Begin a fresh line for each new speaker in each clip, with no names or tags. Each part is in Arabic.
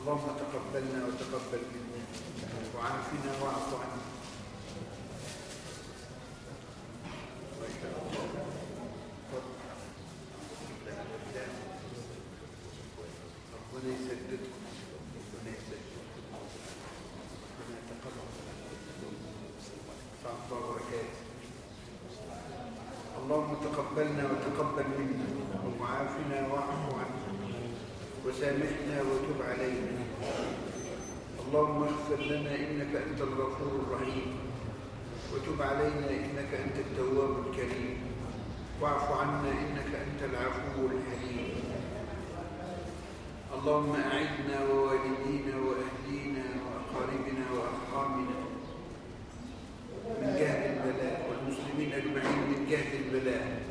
اللهم تقبلنا وتقبل منا. وعافنا واعف عنا. ربنا يسددكم ربنا ربنا يتقبل اللهم تقبلنا وتقبل منا. وعافنا واعف عنا. وسامحنا وتب علينا. اللهم اغفر لنا إنك أنت الغفور الرحيم. وتب علينا إنك أنت التواب الكريم. واعف عنا إنك أنت العفو الحليم اللهم أعدنا ووالدينا وأهلينا وأقاربنا وأرحامنا. من جهد البلاء والمسلمين أجمعين من جهد البلاء.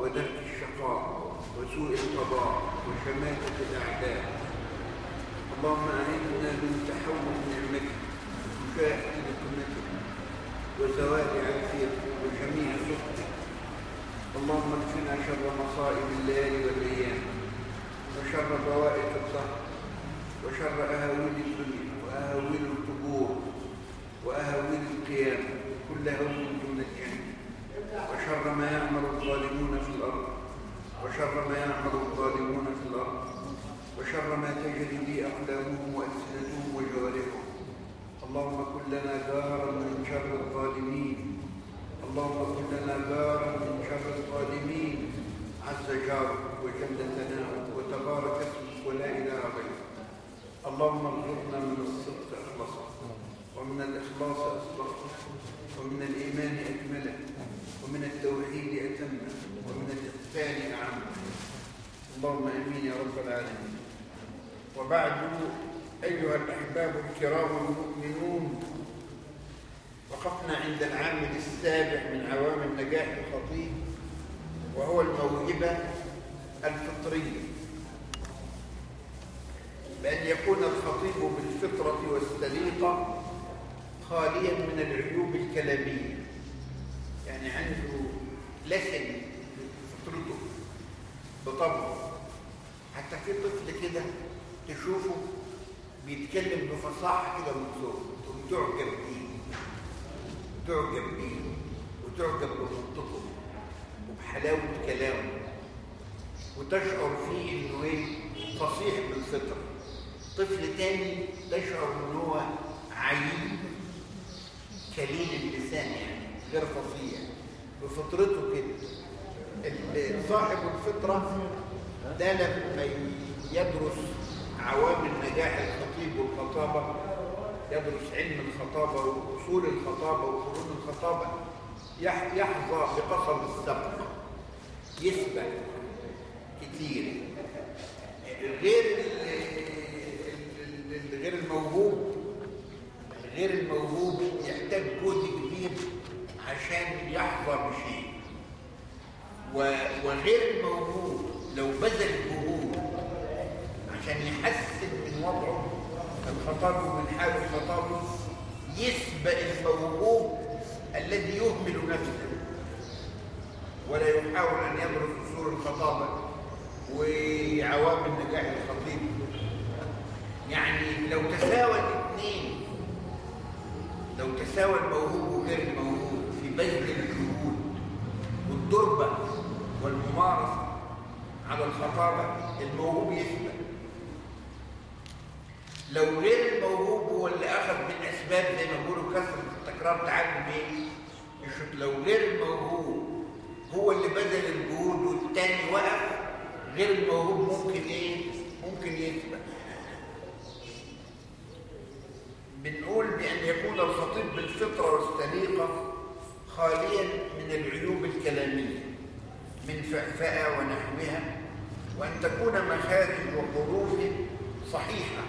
ودرك الشقاء وسوء القضاء. وشماتة الأعداء. اللهم أعنا من تحول نعمتك وشاهد نقمتك وزوال عافيتك وجميع سخطك. اللهم اكفنا شر مصائب الليالي والأيام وشر بوائق الظهر وشر أهاويل الدنيا وأهاويل القبور وأهاويل القيامة. كل هول دون الجنة وشر ما يعمل الظالمون في الأرض وشر ما يعمل الظالمون في الأرض وشر ما تجري به أقلامهم وألسنتهم وجوارحهم. اللهم كن لنا جارا من شر الظالمين. اللهم كن لنا جارا من شر الظالمين. عز جارك وجل ثناؤك وتبارك اسمك ولا إله غيرك. اللهم ارزقنا من الصدق أخلصا ومن الإخلاص أصدقا ومن الإيمان أكمله ومن التوحيد أتمه ومن الإحسان أعمه اللهم آمين يا رب العالمين. وبعد أيها الأحباب الكرام المؤمنون وقفنا عند العامل السابع من عوامل نجاح الخطيب وهو الموهبة الفطرية. بأن يكون الخطيب بالفطرة والسليقة خاليا من العيوب الكلامية. يعني عنده لسن فطرته بطبعه. حتى في طفل كده تشوفه بيتكلم بفصاحة كده من صوته وتعجب بيه وتعجب بيه وتعجب بمنطقه وبحلاوة كلامه. وتشعر فيه إنه إيه؟ فصيح بالفطرة. طفل تاني تشعر إن هو عيب كليل اللسان يعني غير فصيح. بفطرته كده. صاحب الفطرة ده لما يدرس عوامل نجاح الخطيب والخطابة يدرس علم الخطابة وأصول الخطابة وقرون الخطابة. يحظى بقصر السبق. يسبق كتير. غير غير الموهوب غير الموهوب يحتاج جهد كبير عشان يحظى بشيء. وغير الموهوب لو بذل جهود عشان يحسن من وضعه الخطاب ومن حال الخطاب يسبق الموهوب الذي يهمل نفسه. ولا يحاول أن يدرس أصول الخطابة وعوامل نجاح الخطيب. يعني لو تساوى الاثنين لو تساوى الموهوب وغير الموهوب في بذل الجهود والضربه والممارسة على الخطابة الموهوب يسبق لو غير الموهوب هو اللي أخذ بالأسباب زي ما بيقولوا كثرة التكرار تعلم إيه لو غير الموهوب هو اللي بذل الجهود والتاني وقف غير الموهوب ممكن إيه؟ ممكن يسبق بنقول بأن يكون الخطيب بالفطرة والسليقة خاليا من العيوب الكلامية. من فأفأة ونحوها وأن تكون مخارج وحروفه صحيحة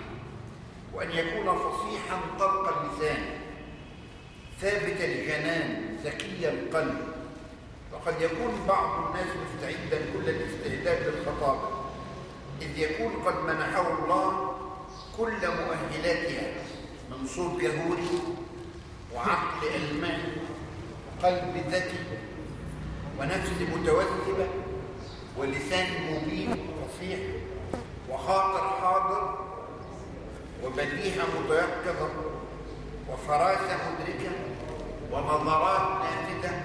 وأن يكون فصيحا طلق اللسان ثابت الجنان ذكي القلب. وقد يكون بعض الناس مستعدا كل الاستعداد للخطابة إذ يكون قد منحه الله كل مؤهلاتها من صوت جهوري وعقل ألماني وقلب ذكي. ونفس متوثبة ولسان مبين فصيح وخاطر حاضر وبديهة متيقظة وفراسة مدركة ونظرات نافذة.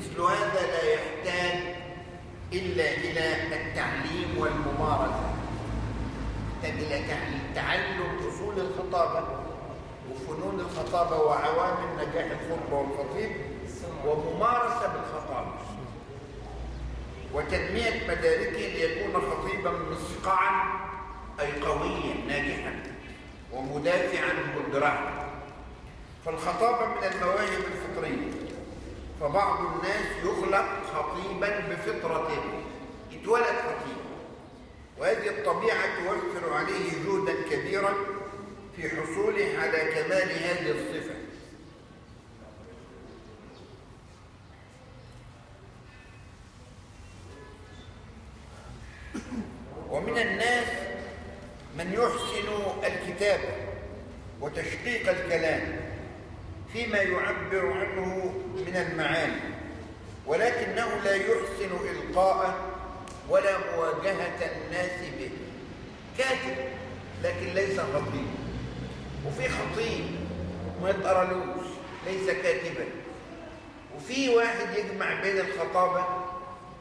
مثل هذا لا يحتاج إلا إلى التعليم والممارسة. يحتاج إلى تعلم أصول الخطابة وفنون الخطابة وعوامل نجاح الخطبة والخطيب. وممارسة بالخطابة وتنمية مداركه ليكون خطيبا مصقعا أي قويا ناجحا ومدافعا مدرعا فالخطابة من المواهب الفطرية. فبعض الناس يخلق خطيبا بفطرته. يتولد خطيب. وهذه الطبيعة توفر عليه جهدا كبيرا في حصوله على كمال هذه الصفة ومن الناس من يحسن الكتابة وتشقيق الكلام فيما يعبر عنه من المعاني ولكنه لا يحسن إلقاءه ولا مواجهة الناس به كاتب لكن ليس خطيب وفي خطيب ما يتقرلوش ليس كاتبا وفي واحد يجمع بين الخطابة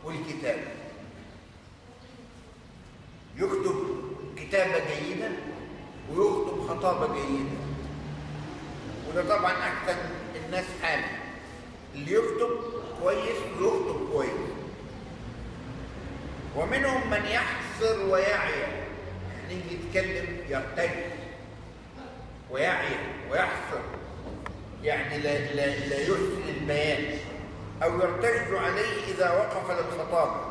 والكتابة يكتب كتابة جيدة ويخطب خطابة جيدة. وده طبعا أحسن الناس حالا اللي يكتب كويس ويخطب كويس. ومنهم من يحصر ويعي. يعني يتكلم يرتج ويعي ويحصر. يعني لا, لا, لا يحسن البيان. أو يرتج عليه إذا وقف للخطابة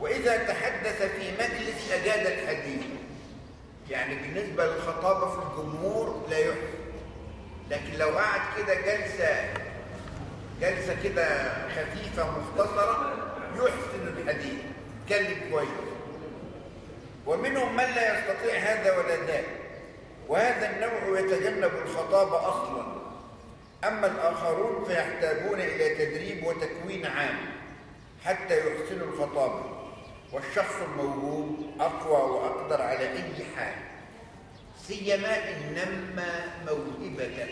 وإذا تحدث في مجلس أجاد الحديث. يعني بالنسبة للخطابة في الجمهور لا يحسن لكن لو قعد كده جلسة جلسة كده خفيفة مختصرة يحسن الحديث يتكلم كويس. ومنهم من لا يستطيع هذا ولا ذاك. وهذا النوع يتجنب الخطابة أصلا. أما الآخرون فيحتاجون إلى تدريب وتكوين عام حتى يحسنوا الخطابة والشخص الموهوب أقوى وأقدر على أي حال. سيما إن نمى موهبته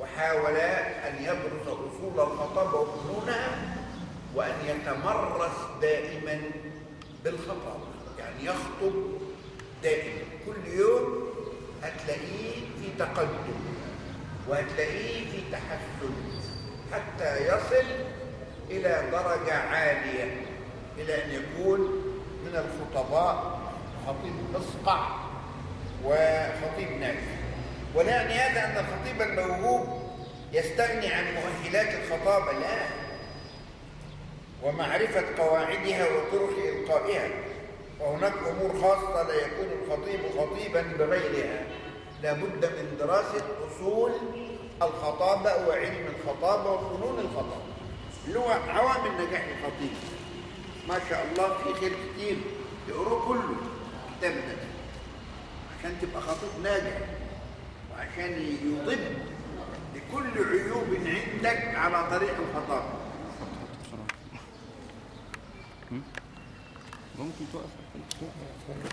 وحاول أن يبرز أصول الخطابة وفنونها وأن يتمرس دائما بالخطابة يعني يخطب دائما. كل يوم هتلاقيه في تقدم. وهتلاقيه في تحسن حتى يصل إلى درجة عالية إلى أن يكون من الخطباء خطيب مصقع وخطيب ناجح. ولا يعني هذا أن الخطيب الموهوب يستغني عن مؤهلات الخطابة لا ومعرفة قواعدها وطرق إلقائها وهناك أمور خاصة لا يكون الخطيب خطيبا بغيرها. لابد من دراسة أصول الخطابة وعلم الخطابة وفنون الخطابة. اللي هو عوامل نجاح الخطيب. ما شاء الله في خير كتير. يقروه كله كتاب عشان تبقى خطيب ناجح. وعشان يضب لكل عيوب عندك على طريق الخطابة.
ممكن توقف لا لا لا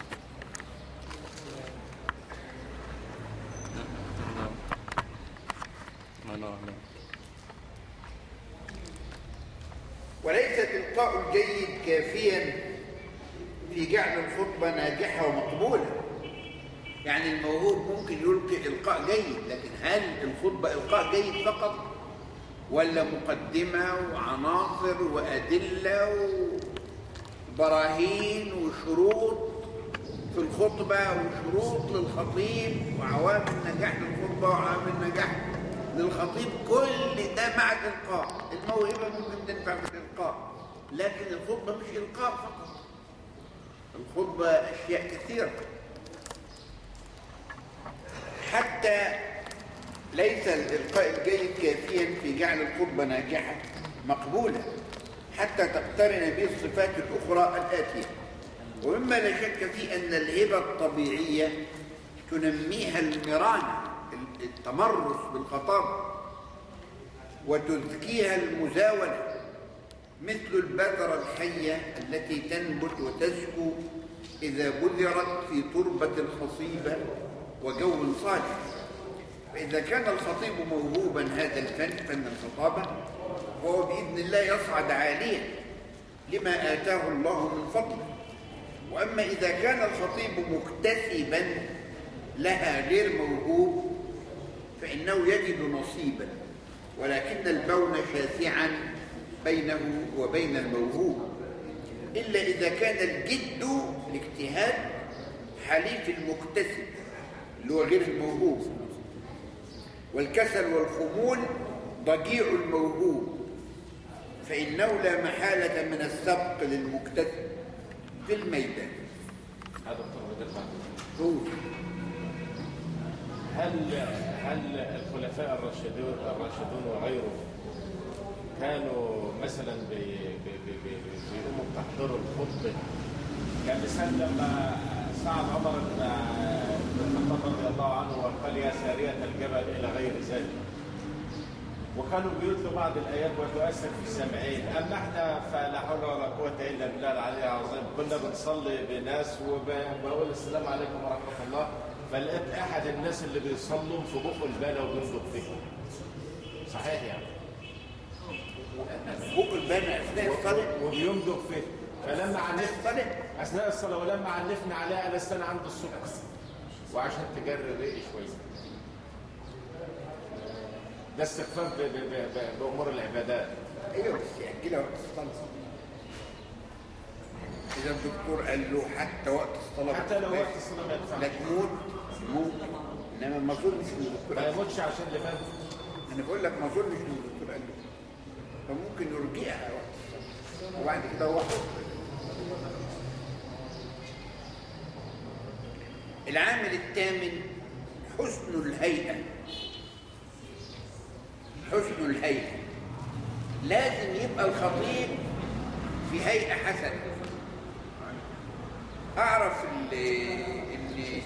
وليس الإلقاء الجيد كافيا في جعل الخطبة ناجحة ومقبولة. يعني الموهوب ممكن يلقي إلقاء جيد لكن هل الخطبة إلقاء جيد فقط؟ ولا مقدمة وعناصر وأدلة وبراهين وشروط في الخطبة وشروط للخطيب وعوامل نجاح للخطبة وعوامل نجاح للخطيب كل ده مع الإلقاء الموهبة ممكن تنفع في الإلقاء لكن الخطبة مش إلقاء فقط. الخطبة أشياء كثيرة. حتى ليس الإلقاء الجيد كافيا في جعل الخطبة ناجحة مقبولة حتى تقترن به الصفات الأخرى الآتية. ومما لا شك فيه أن الهبة الطبيعية تنميها المرانة. التمرس بالخطاب وتزكيها المزاولة مثل البذرة الحية التي تنبت وتزكو إذا بذرت في تربة خصيبة وجو صالح. فإذا كان الخطيب موهوبا هذا الفن فن الخطابة فهو بإذن الله يصعد عاليا لما آتاه الله من فضله. وأما إذا كان الخطيب مكتسبا لها غير موهوب فإنه يجد نصيبا ولكن البون شاسعا بينه وبين الموهوب إلا إذا كان الجد الاجتهاد حليف المكتسب اللي هو غير الموهوب والكسل والخمول ضجيع الموهوب فإنه لا محالة من السبق للمكتسب في الميدان
هذا.
هو
هل هل الخلفاء الراشدون الراشدون وغيرهم كانوا مثلا بي- بي- بي- بي- بيقوموا بتحضير الخطبة؟ كمثال لما سعد عمر بن الخطاب رضي الله عنه وقال يا سارية الجبل إلى غير ذلك. وكانوا بيتلوا بعض الايات وتؤثر في السامعين اما إحنا فلا حول ولا قوة إلا بالله العلي العظيم. كنا بنصلي بناس وبقول السلام عليكم ورحمة الله. فلقيت أحد الناس اللي بيصلوا في بقه البالة وبينضب فيه صحيح يعني.
بق البنا أثناء الصلاة.
وبيمضغ فيه فلما عنفت
الصلاة.
أثناء الصلاة ولما عنفنا عليها قال أنا عندي السكر وعشان تجري ريقي شوية. ده استخفاف ب- ب- ب- ب- بأمور العبادات.
أيوه بس يأجلها وقت الصلاة. إذا الدكتور قال له حتى وقت الصلاة
حتى لو وقت الصلاة ما
لا تموت ممكن إنما ما أظنش إن الدكتور
ما. يموتش عشان اللي فات
أنا بقول لك ما أظنش إن الدكتور قال له فممكن يرجعها وقت وبعد كده هو العامل الثامن حسن الهيئة. حسن الهيئة. لازم يبقى الخطيب في هيئة حسنة. أعرف اللي, اللي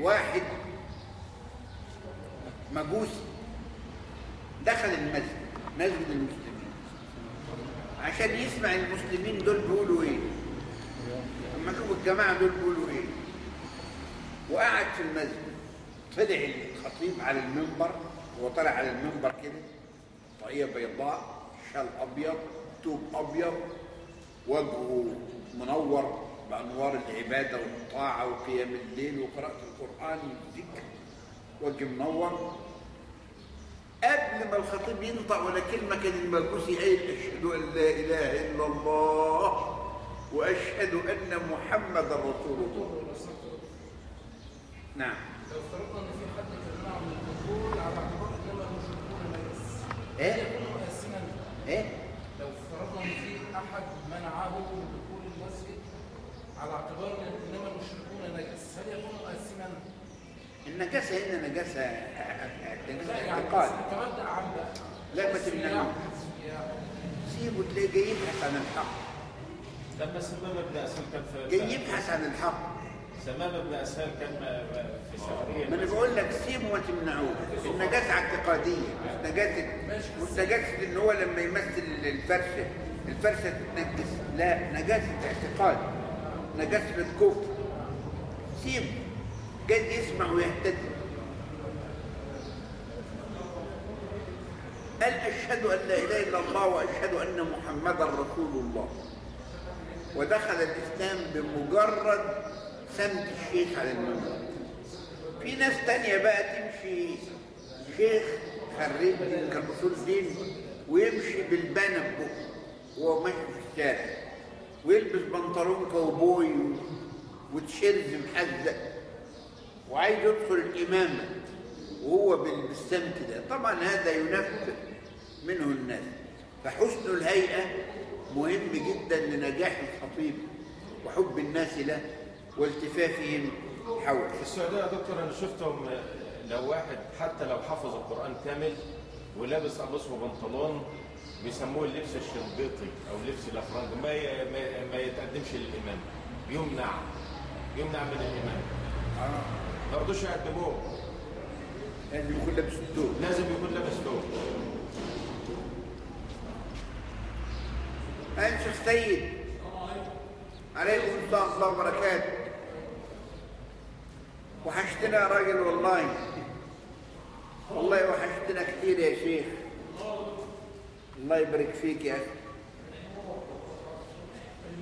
واحد مجوسي دخل المسجد مسجد المسلمين. عشان يسمع المسلمين دول بيقولوا إيه؟ أما أشوف الجماعة دول بيقولوا إيه؟ وقعد في المسجد. طلع الخطيب على المنبر هو طلع على المنبر كده طاقية بيضاء شال أبيض توب أبيض وجهه منور. بأنوار العبادة والطاعة وقيام الليل وقراءة القرآن والذكر وجه منور قبل ما الخطيب ينطق ولا كلمة كان المجوسي قايل أشهد أن لا إله إلا الله وأشهد أن محمدا رسول الله. نعم.
لو افترضنا ان في حد كان من الدخول على اعتبار انما المشركون نجس مؤثما
إيه؟
لو افترضنا إن في أحد منعه من دخول المسجد على اعتبار إن إنما المشركون نجس. هل يكون مؤثما؟
النجاسة هنا نجاسة نجاسة
لا يعني
اعتقاد. لا، ما تمنعوش.
السياح.
سيبه تلاقيه جاي يبحث عن الحق.
لما سمام بن أسهل كان
جاي
في
يبحث عن الحق.
سمام بن أسهل كان في سفريه
ما أنا بقول لك سيبه وما تمنعوه النجاسة اعتقادية. مش نجاسة مش نجاسة إن هو لما يمثل الفرشة. الفرشة تتنجس. لا نجاسة اعتقاد. نجاسة الكفر سيبه جاي يسمع ويهتدي. قال أشهد أن لا إله إلا الله وأشهد أن محمدا رسول الله. ودخل الإسلام بمجرد سمت الشيخ على المنبر. في ناس تانية بقى تمشي شيخ خريج أصول دين ويمشي بالبانة ببقه وهو ماشي في الشارع. ويلبس بنطلون كوبوي وتشيرز محزق وعايز يدخل الإمامة وهو بال- بالسمت ده. طبعا هذا ينفر منه الناس. فحسن الهيئة مهم جدا لنجاح الخطيب وحب الناس له والتفافهم حوله.
في السعودية يا دكتور أنا شفتهم لو واحد حتى لو حفظ القرآن كامل ولابس قميص وبنطلون بيسموه اللبس الشنبيطي أو لبس الافرنج ما ما- ما يتقدمش للامام يمنع. يمنع من الامام ما رضوش يقدموه.
لازم يكون لابس الدور.
لازم يكون لابس ثوب
سيد. عليكم السلام ورحمة الله وبركاته. وحشتنا يا راجل والله. والله وحشتنا كتير يا شيخ. الله يبارك فيك يا أخي.
أين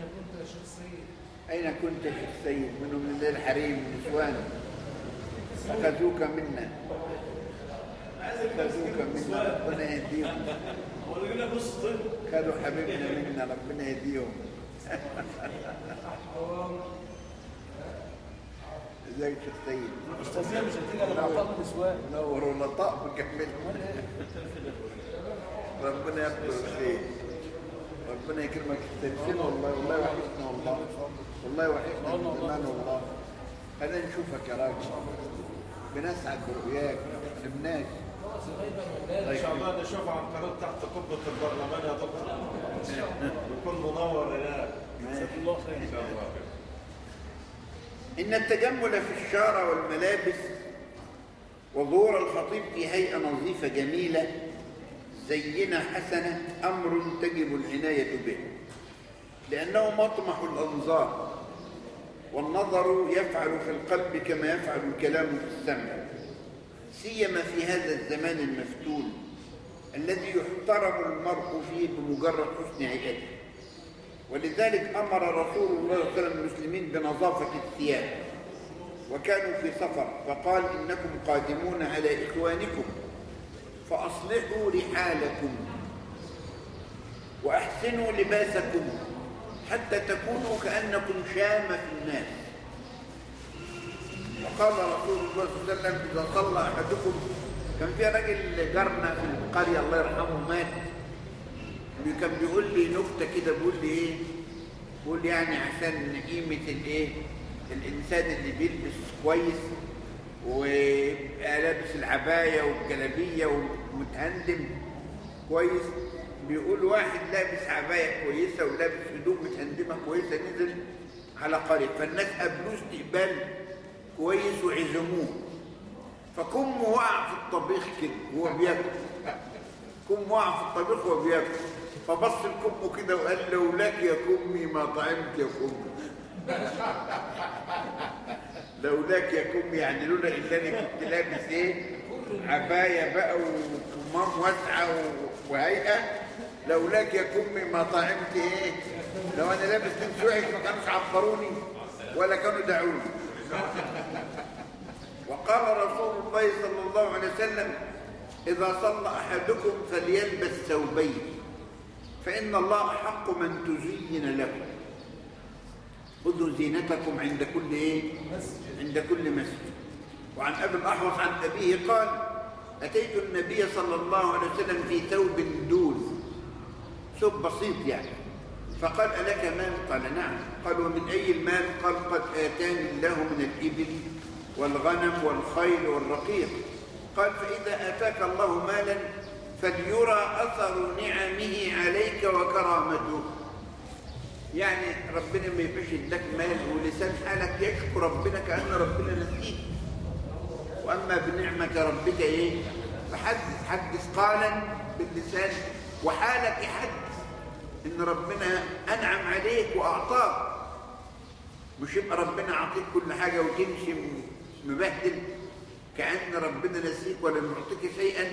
كنت يا شيخ سيد؟
أين كنت يا شيخ سيد منهم من ذي الحريم؟ نسوان أخذوك منا. أخذوك منا. ربنا يهديهم. خدوا حبيبنا منا. ربنا يهديهم. ازيك يا شيخ سيد
أستاذ مش هتيجي على بعض النسوان
نور ولطاء بكمل ربنا يبقى الخير. ربنا يكرمك التلفين والله والله وحشنا والله. والله وحشنا من زمان والله. خلينا نشوفك يا راجل. بنسعد برؤياك ما حلمناش
إن شاء الله نشوف عن قناه تحت قبة البرلمان يا دكتور. يكون منور هناك
الله خير.
إن شاء الله.
إن التجمل في الشارع والملابس وظهور الخطيب في هيئة نظيفة جميلة زينة حسنة أمر تجب العناية به. لأنه مطمح الأنظار والنظر يفعل في القلب كما يفعل الكلام في السمع. سيما في هذا الزمان المفتون الذي يحترم المرء فيه بمجرد حسن هيئته ولذلك أمر رسول الله صلى الله عليه وسلم المسلمين بنظافة الثياب. وكانوا في سفر فقال إنكم قادمون على إخوانكم. فأصلحوا رحالكم وأحسنوا لباسكم حتى تكونوا كأنكم شامة في الناس. وقال رسول الله صلى الله عليه وسلم إذا صلى أحدكم كان في راجل جارنا في القرية الله يرحمه مات. كان بيقول لي نكتة كده بيقول لي إيه؟ بيقول يعني عشان قيمة الإيه؟ الإنسان اللي بيلبس كويس ويبقى لابس العباية والجلابية ومتهندم كويس بيقول واحد لابس عباية كويسة ولابس هدوم متهندمة كويسة نزل على قرية. فالناس قابلوه استقبال كويس وعزموه. فكمه وقع في الطبيخ كده وهو بياكل. كم وقع في الطبيخ وهو بياكل. فبص لكمه كده وقال لولاك يا كمي ما طعمت يا كمي. لولاك يا كمي يعني لولا إنني كنت لابس إيه؟ عباية بقى وكمام واسعة و- وهيئة لولاك يا كمي ما طعمت إيه؟ لو أنا لابس لبس وحش ما كانوش عبروني ولا كانوا دعوني وقال رسول الله صلى الله عليه وسلم إذا صلى أحدكم فليلبس ثوبين فإن الله أحق من تزين له. خذوا زينتكم عند كل إيه؟ عند كل مسجد. وعن أبي الأحوص عن أبيه قال أتيت النبي صلى الله عليه وسلم في ثوب دول ثوب بسيط يعني. فقال ألك مال؟ قال نعم. قال ومن أي المال؟ قال قد آتاني الله من الإبل والغنم والخيل والرقيق. قال فإذا آتاك الله مالا فليرى أثر نعمه عليك وكرامته. يعني ربنا ما يبقاش اداك مال ولسان حالك يشكر ربنا كأن ربنا نسيك وأما بنعمة ربك إيه؟ فحدث حدث قالا باللسان. وحالك يحدث إن ربنا أنعم عليك وأعطاك. مش يبقى ربنا عطيك كل حاجة وتمشي مبهدل كأن ربنا نسيك ولم يعطيك شيئا.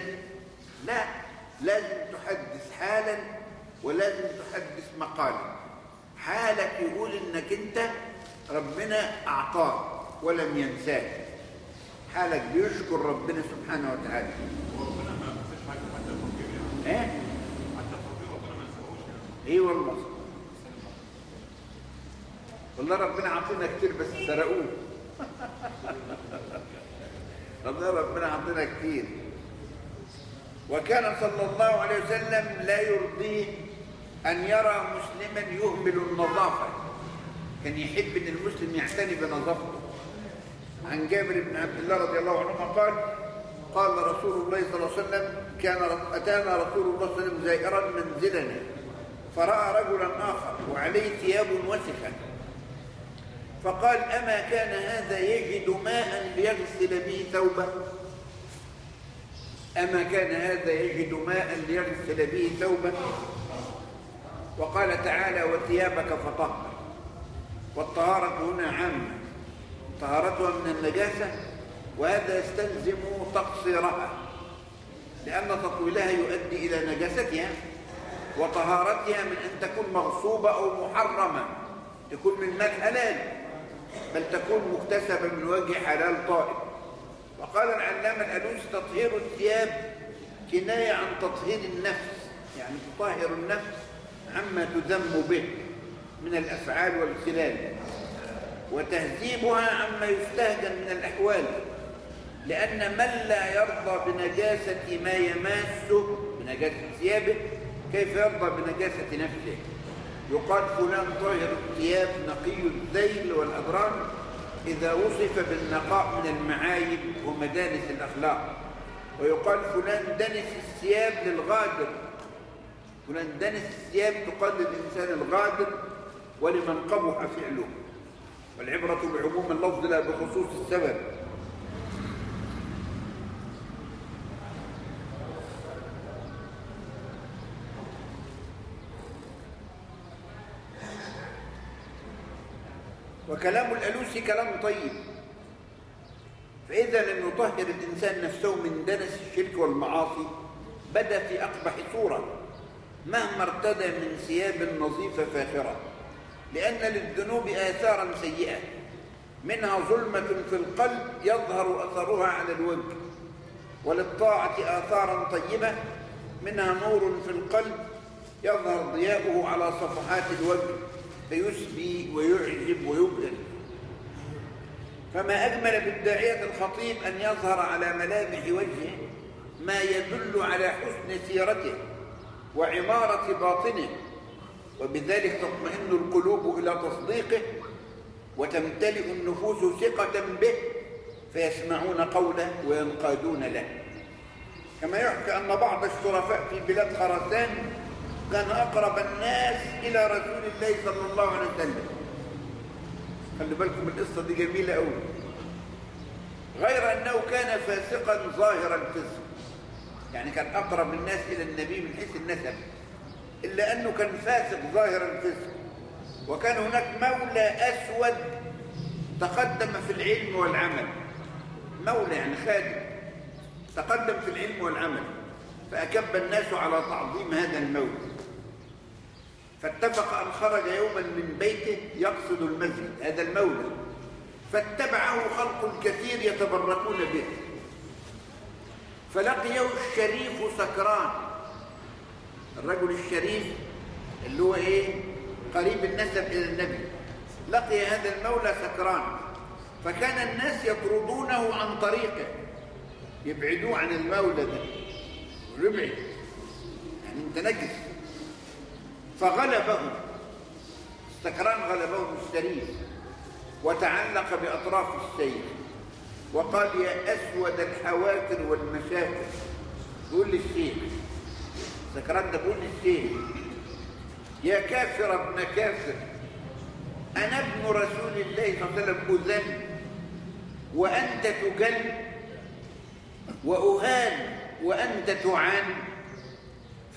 لا لازم تحدث حالا ولازم تحدث مقالا. حالك يقول إنك أنت ربنا أعطاك ولم ينساك. حالك بيشكر ربنا سبحانه وتعالى. إيه؟ إيه والله. والله ربنا عطينا كتير بس سرقوه. والله ربنا عطينا كتير. وكان صلى الله عليه وسلم لا يرضيه أن يرى مسلما يهمل النظافة. كان يحب أن المسلم يعتني بنظافته. عن جابر بن عبد الله رضي الله عنهما قال قال رسول الله صلى الله عليه وسلم كان أتانا رسول الله صلى الله عليه وسلم زائرا منزلنا فرأى رجلا آخر وعليه ثياب وسخة. فقال أما كان هذا يجد ماء ليغسل به ثوبه؟ أما كان هذا يجد ماء ليغسل به ثوبه؟ وقال تعالى وثيابك فطهر والطهارة هنا عامة. طهارتها من النجاسة وهذا يستلزم تقصيرها لأن تطويلها يؤدي إلى نجاستها وطهارتها من أن تكون مغصوبة أو محرمة تكون من مال حلال بل تكون مكتسبة من وجه حلال طائب. وقال العلامة الألوسي تطهير الثياب كناية عن تطهير النفس يعني تطهر النفس عما تذم به من الأفعال والخلال. وتهذيبها عما يستهجن من الأحوال لأن من لا يرضى بنجاسة ما يماسه بنجاسة ثيابه كيف يرضى بنجاسة نفسه؟ يقال فلان طاهر الثياب نقي الذيل والأدران إذا وصف بالنقاء من المعايب ومدانس الأخلاق. ويقال فلان دنس الثياب للغادر فلان دنس الثياب تقال للإنسان الغادر ولمن قبح فعله. والعبرة بعموم اللفظ لا بخصوص السبب. وكلام الألوسي كلام طيب. فإذا لم يطهر الإنسان نفسه من دنس الشرك والمعاصي بدا في أقبح صورة مهما ارتدى من ثياب نظيفة فاخرة. لأن للذنوب آثارا سيئة. منها ظلمة في القلب يظهر أثرها على الوجه وللطاعة آثارا طيبة منها نور في القلب يظهر ضياؤه على صفحات الوجه فيسبي ويعجب ويبهر فما أجمل بالداعية الخطيب أن يظهر على ملامح وجهه ما يدل على حسن سيرته وعمارة باطنه وبذلك تطمئن القلوب إلى تصديقه وتمتلئ النفوس ثقة به فيسمعون قوله وينقادون له. كما يحكى أن بعض الشرفاء في بلاد خراسان كان أقرب الناس إلى رسول الله صلى الله عليه وسلم. خلي بالكم القصة دي جميلة أوي. غير أنه كان فاسقا ظاهر الفسق يعني كان أقرب الناس إلى النبي من حيث النسب. إلا أنه كان فاسق ظاهر الفسق. وكان هناك مولى أسود تقدم في العلم والعمل. مولى يعني خادم. تقدم في العلم والعمل. فأكب الناس على تعظيم هذا المولى. فاتفق أن خرج يوما من بيته يقصد المسجد هذا المولى. فاتبعه خلق كثير يتبركون به. فلقيه الشريف سكران. الرجل الشريف اللي هو إيه؟ قريب النسب إلى النبي. لقي هذا المولى سكران. فكان الناس يطردونه عن طريقه. يبعدوه عن المولى ده. ربعي. يعني انت نجس فغلبه السكران غلبه الشريف. وتعلق بأطراف السيف. وقال يا أسود الحوافر والمشاكل. قول للشيخ سكران ده بيقول للشيخ يا كافر ابن كافر أنا ابن رسول الله صلى الله عليه وسلم أذل وأنت تجل وأهان وأنت تعان.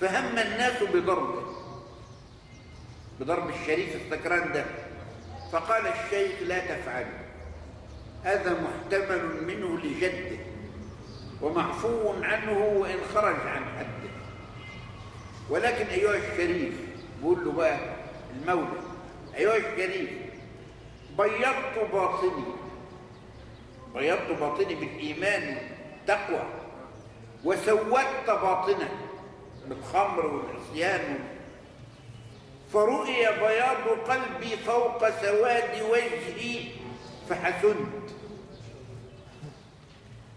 فهم الناس بضربه بضرب الشريف السكران ده. فقال الشيخ لا تفعلوا هذا محتمل منه لجده ومعفو عنه وإن خرج عن حده. ولكن أيها الشريف بقول له بقى المولى أيها الشريف بيضت باطني بيضت باطني بالإيمان والتقوى وسودت باطنه بالخمر والعصيان. فرؤي بياض قلبي فوق سواد وجهي فحسنت.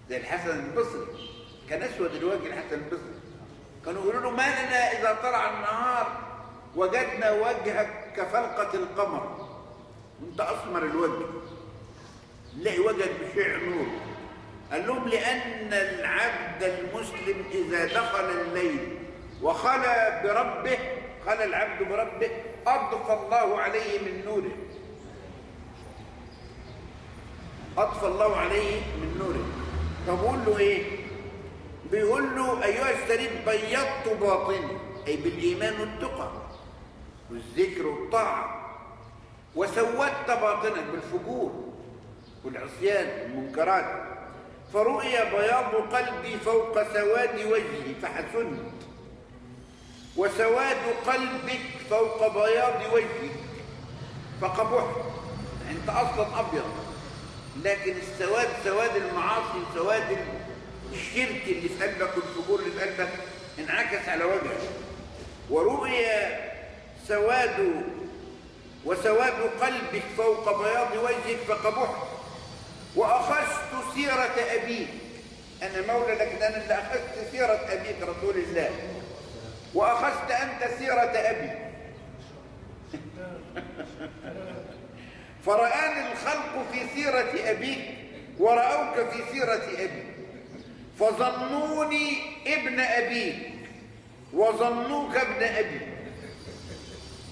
زي الحسن البصري كان أسود الوجه الحسن البصري. كانوا يقولوا له ما لنا إذا طلع النهار وجدنا وجهك كفلقة القمر. وانت اسمر الوجه. نلاقي وجهك بشع نور؟ قال لهم لأن العبد المسلم إذا دخل الليل وخلى بربه خلى العبد بربه اضفى الله عليه من نوره. اضفى الله عليه من نوره. طب بقول له إيه؟ بيقول له أيها الشريف بيضت باطني. أي بالإيمان والتقى. والذكر والطاعة. وسودت باطنك بالفجور. والعصيان والمنكرات. فرؤي بياض قلبي فوق سواد وجهي فحسنت. وسواد قلبك فوق بياض وجهك فقبحت. أنت أصلا أبيض. لكن السواد سواد المعاصي سواد الشرك اللي في قلبك والفجور اللي في قلبك انعكس على وجهك. ورؤي سواد وسواد قلبك فوق بياض وجهك فقبحت وأخذت سيرة أبيك. أنا مولى لكن أنا اللي أخذت سيرة أبيك رسول الله. وأخذت أنت سيرة أبي. فرآني الخلق في سيرة أبيك ورأوك في سيرة أبي فظنوني ابن أبيك وظنوك ابن أبي.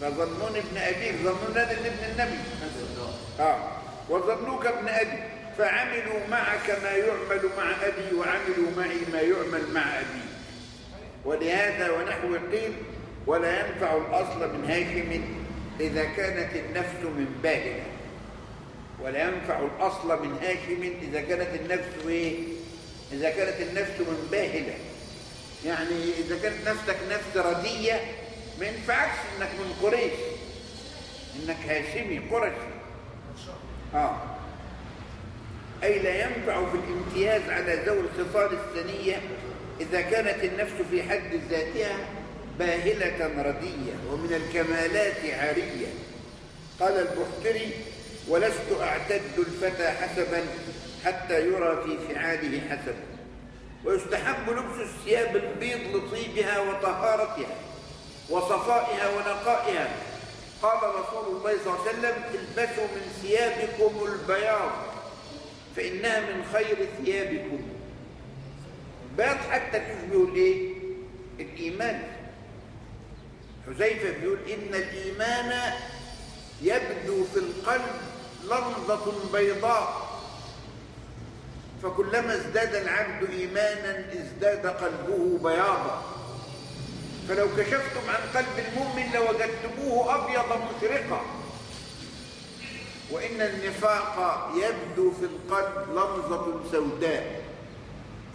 فظنوني ابن أبيك ظنون هذا ابن النبي. آه. وظنوك ابن أبي. فعملوا معك ما يعمل مع أبي وعملوا معي ما يعمل مع أبي. ولهذا ونحو قيل ولا ينفع الأصل من هاشم إذا كانت النفس من باهلة ولا ينفع الأصل من هاشم إذا كانت النفس إيه؟ إذا كانت النفس من باهلة يعني إذا كانت نفسك نفس ردية ما ينفعكش إنك من قريش. إنك هاشمي قرشي آه. أي لا ينفع في الامتياز على ذوي الخصال الثنية إذا كانت النفس في حد ذاتها باهلة ردية ومن الكمالات عارية. قال البختري ولست أعتد الفتى حسبا حتى يرى في فعاله حسبا ويستحب لبس الثياب البيض لطيبها وطهارتها وصفائها ونقائها. قال رسول الله صلى الله عليه وسلم البسوا من ثيابكم البياض فإنها من خير ثيابكم. بياض حتى تشبه الايه الإيمان. حذيفة بيقول إن الإيمان يبدو في القلب لمضة بيضاء. فكلما ازداد العبد إيمانا ازداد قلبه بياضا. فلو كشفتم عن قلب المؤمن لوجدتموه أبيض مشرقا وإن النفاق يبدو في القلب لمظة سوداء.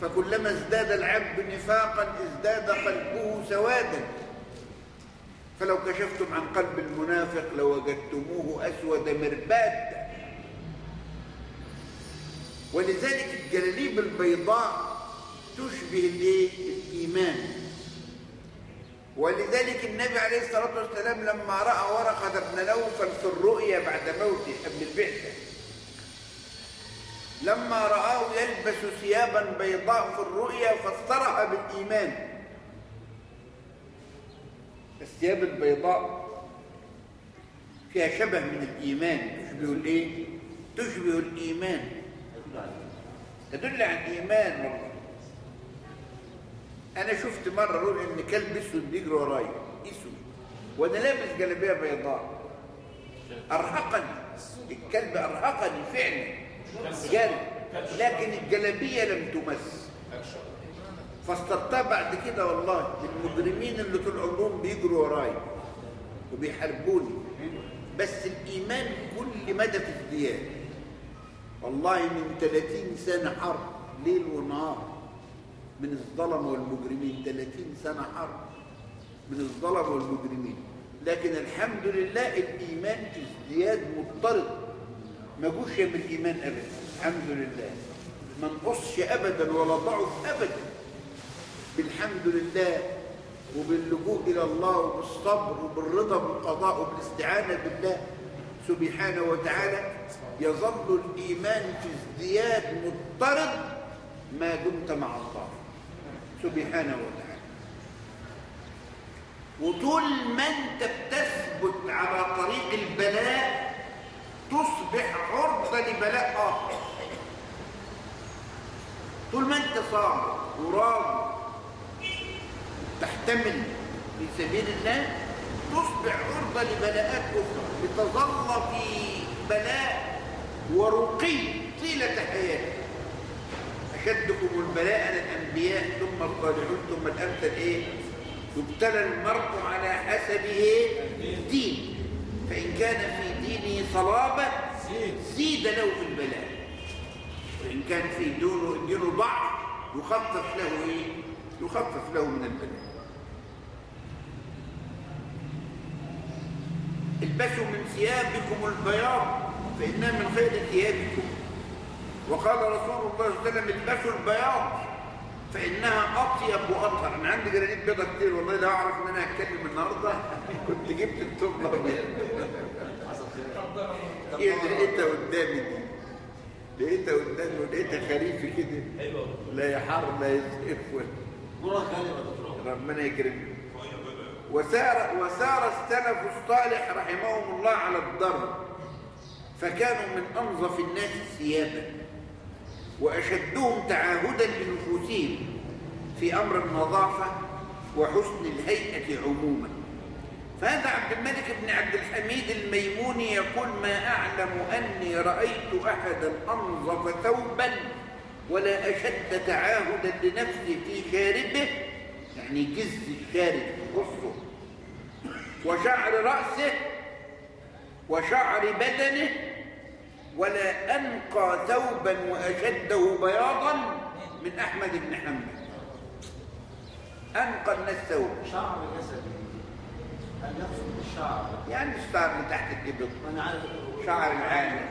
فكلما ازداد العبد نفاقا ازداد قلبه سوادا. فلو كشفتم عن قلب المنافق لوجدتموه أسود مرباد ولذلك الجلاليب البيضاء تشبه الايه الايمان ولذلك النبي عليه الصلاة والسلام لما رأى ورقة بن نوفل في الرؤيا بعد موته قبل البعثة لما رآه يلبس ثيابا بيضاء في الرؤيا فسرها بالإيمان. الثياب البيضاء فيها شبه من الإيمان تشبه الإيه؟ تشبه الإيمان. تدل على الإيمان والله. أنا شفت مرة رؤيا إن كلب أسود بيجري ورايا أسود. وأنا لابس جلابية بيضاء. أرهقني. الكلب أرهقني فعلا. جري. لكن الجلابية لم تمس. فاسترتها بعد كده والله. المجرمين اللي طول عمرهم بيجروا ورايا وبيحاربوني. بس الإيمان كل مدى في ازدياد والله من 30 سنة حرب ليل ونهار. من الظلم والمجرمين 30 سنة حرب. من الظلم والمجرمين. لكن الحمد لله الإيمان في ازدياد مضطرد. ما جوش بالإيمان أبدا. الحمد لله. ما نقصش أبدا ولا ضعف أبدا. بالحمد لله وباللجوء إلى الله وبالصبر وبالرضا بالقضاء وبالاستعانة بالله سبحانه وتعالى يظل الإيمان في ازدياد مضطرد ما دمت مع الله سبحانه وتعالى. وطول ما أنت بتثبت على طريق البلاء تصبح عرضة لبلاء آخر. طول ما أنت صابر وراضي تحتمل في سبيل الله تصبح عرضة لبلاءات أخرى. لتظل في بلاء ورقي طيلة حياتك أشدكم البلاء الأنبياء ثم الصالحون ثم الأمثل إيه؟ يبتلى المرء على حسب إيه الدين فإن كان في دينه صلابة زيد له في البلاء. وإن كان في دينه, دينه ضعف يخفف له إيه؟ يخفف له من البلاء. البسوا من ثيابكم البياض. فإنها من خير ثيابكم. وقال رسول الله صلى الله عليه وسلم البسوا البياض فإنها أطيب وأطهر. أنا عندي جرانيت بيضة كتير والله لا أعرف إن أنا هتكلم النهاردة. كنت جبت التوب الأبيض إيه لقيتها قدامي دي. لقيتها قدامي ولقيتها خريفي كده. لا يحر لا يسقف. ربنا يكرمك. وسار وسار السلف الصالح رحمهم الله على الضرب. فكانوا من أنظف الناس ثيابا وأشدهم تعاهدا بنفوسهم في أمر النظافة وحسن الهيئة عموما. فهذا عبد الملك بن عبد الحميد الميموني يقول ما أعلم أني رأيت أحدا أنظف ثوبا ولا أشد تعاهدا لنفسه في شاربه يعني جز الشارب قصه وشعر رأسه وشعر بدنه ولا أنقى ثوبا وأشده بياضا من أحمد بن حنبل. أنقى الناس ثوب
شعر جسدي هل يقصد بالشعر؟
يعني الشعر اللي تحت
عارف.
شعر العانة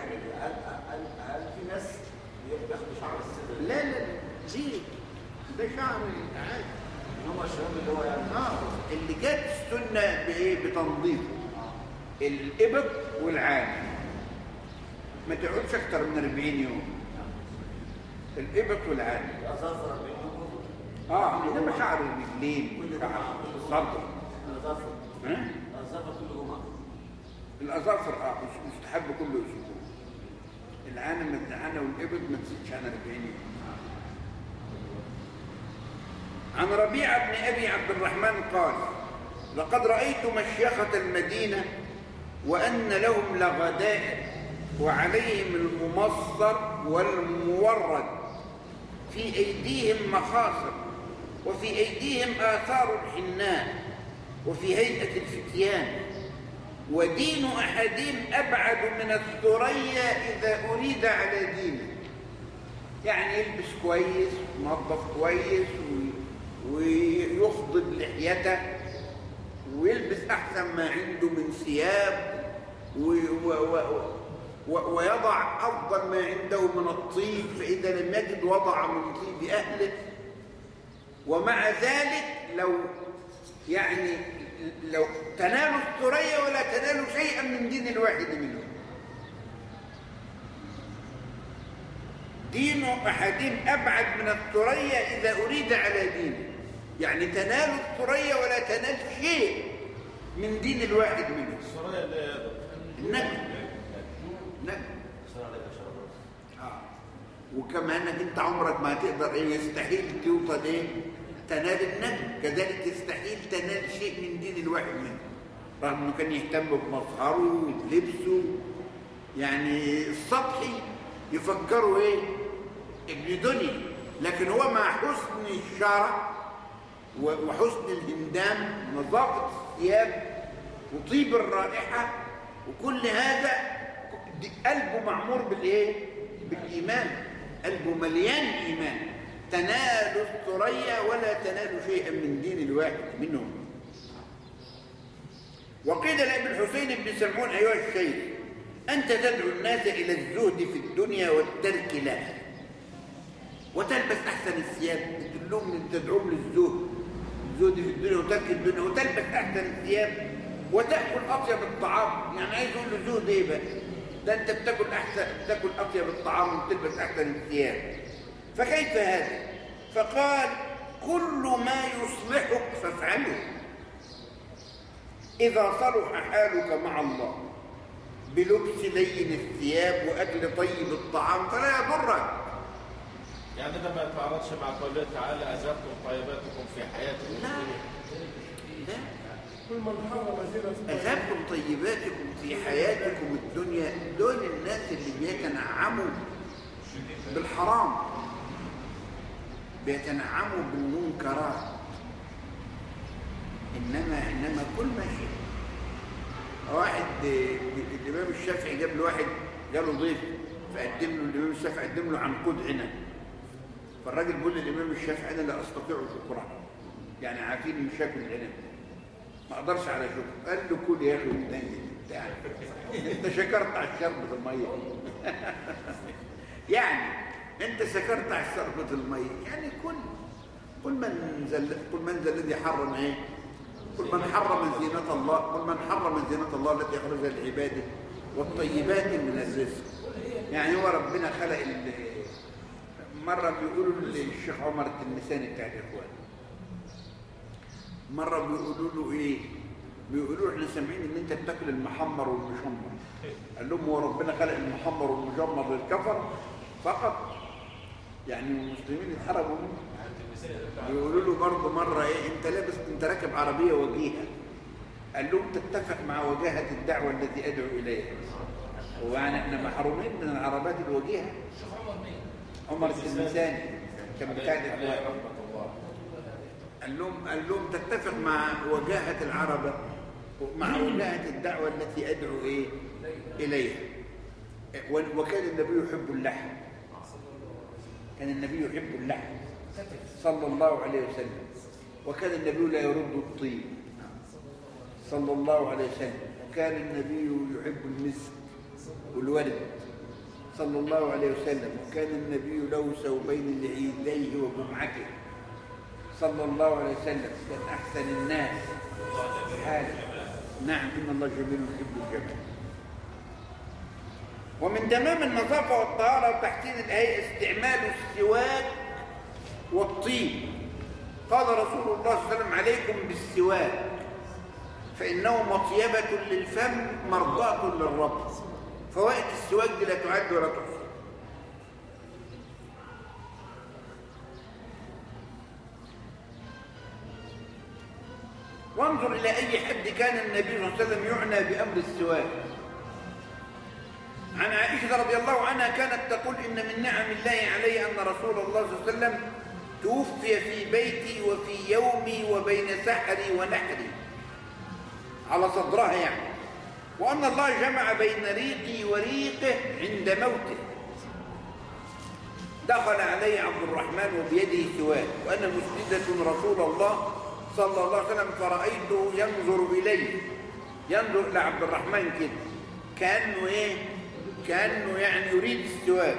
هل هل هل في ناس بياخدوا شعر الصدر؟
لا لا لا. ليه ده شعر عادي.
هم الشباب اللي هو يعني
آه. اللي جت السنة بإيه؟ بتنظيفه الإبط والعانة ما تقعدش أكتر من 40 يوم. الإبط
بينهم
آه انما شعر الرجلين شعر الصدر
الاظافر
ها؟
الأظافر كل جمعه
الاظافر آه مستحب كل أسبوع العانه من العانه والإبط ما تزيدش عن 40 يوم. عن ربيعه بن أبي عبد الرحمن قال لقد رأيت مشيخة المدينة وأن لهم لغداء وعليهم الممصر والمورد. في أيديهم مخاصر وفي أيديهم آثار الحناء وفي هيئة الفتيان. ودين أحدهم أبعد من الثريا إذا أريد على دينه. يعني يلبس كويس ينظف كويس وي- ويخضب لحيته ويلبس أحسن ما عنده من ثياب و- و- و- ويضع أفضل ما عنده من الطيب فإذا لم يجد وضع من طيب أهله. ومع ذلك لو يعني لو تنالوا الثريا ولا تنالوا شيئا من دين الواحد منهم. دين أحدهم أبعد من الثريا إذا أريد على دينه يعني تنال الثريا ولا تنال شيء من دين الواحد منهم.
السورية اللي
النجم نجم آه. وكما انك انت عمرك ما هتقدر إيه يستحيل توصل إيه تنال النجم كذلك يستحيل تنال شيء من دين الواحد منه. رغم انه كان يهتم بمظهره وبلبسه يعني السطحي يفكروا إيه ابن دنيا. لكن هو مع حسن الشرع و- وحسن الهندام نظافة الثياب وطيب الرائحة وكل هذا قلبه معمور بالايه بالإيمان. قلبه مليان إيمان. تنال الثريا ولا تنال شيئا من دين الواحد منهم. وقيل لابن الحسين بن سمعون أيها الشيخ أنت تدعو الناس إلى الزهد في الدنيا والترك لها وتلبس أحسن الثياب تدلهم تدعوهم للزهد. الزهد في الدنيا وترك الدنيا وتلبس أحسن الثياب وتأكل أطيب الطعام. يعني عايز يقول له زهد إيه بقى؟ ده انت بتاكل أحسن بتاكل أطيب الطعام وتلبس أحسن الثياب. فكيف هذا؟ فقال كل ما يصلحك فافعله. إذا صلح حالك مع الله بلبس لين الثياب وأكل طيب الطعام فلا يضرك.
يعني ده ما يتعارضش مع قوله تعالى أذهبتم طيباتكم في حياتكم.
لا. لا. أذهبتم طيباتكم في حياتكم الدنيا دول الناس اللي بيتنعموا بالحرام بيتنعموا بالمنكرات. إنما إنما كل ما شئت. واحد الإمام الشافعي جاب له واحد جاله ضيف فقدم له الإمام الشافعي قدم له عنقود عنب فالراجل بيقول للإمام الشافعي أنا لا أستطيع شكرا يعني عارفين مش هاكل العنب ما أقدرش على شكر. قال له كل يا أخي وتنجد بتاع. أنت شكرت على شربة المية. يعني أنت شكرت على شربة المية. يعني كل قل من زل قل من ذا الذي حرم إيه؟ قل من حرم زينة الله قل من حرم زينة الله التي أخرجها لعباده والطيبات من الرزق. يعني هو ربنا خلق مرة بيقولوا للشيخ عمر التلمساني بتاع الإخوان. مرة بيقولوا له إيه؟ بيقولوا إحنا سامعين إن أنت بتاكل المحمر والمشمر قال لهم هو ربنا خلق المحمر والمشمر للكفر فقط. يعني المسلمين اتحرموا منه. بيقولوا له برضه مرة إيه؟ أنت لابس أنت راكب عربية وجيهة. قال لهم تتفق مع وجاهة الدعوة التي أدعو اليها هو يعني إحنا محرومين من العربات الوجيهة.
عمر
التلمساني كان بتاع
عليه
الإخوان
رحمة الله
قال لهم قال لهم تتفق مع وجاهة العربة مع وجاهة الدعوة التي أدعو إيه؟ إليها. وكان النبي يحب اللحم. كان النبي يحب اللحم. صلى الله عليه وسلم. وكان النبي لا يرد الطيب صلى الله عليه وسلم. وكان النبي يحب المسك والورد صلى الله عليه وسلم. وكان النبي له ثوبين لعيديه وجمعته. صلى الله عليه وسلم كان أحسن الناس. حالا نعم إن الله جميل يحب الجمال ومن تمام النظافة والطهارة وتحسين الهيئة استعمال السواك والطيب قال رسول الله صلى الله عليه وسلم عليكم بالسواك فإنه مطيبة للفم مرضاة للرب. فوائد السواك دي لا تعد ولا تحصى. وانظر إلى أي حد كان النبي صلى الله عليه وسلم يعنى بأمر السواك. عن عائشة رضي الله عنها كانت تقول إن من نعم الله علي أن رسول الله صلى الله عليه وسلم توفي في بيتي وفي يومي وبين سحري ونحري. على صدرها يعني. وأن الله جمع بين ريقي وريقه عند موته. دخل علي عبد الرحمن وبيده سواك. وأنا مسندة رسول الله صلى الله عليه وسلم فرأيته ينظر إلي. ينظر إلى عبد الرحمن كده. كأنه إيه؟ كأنه يعني يريد السواك.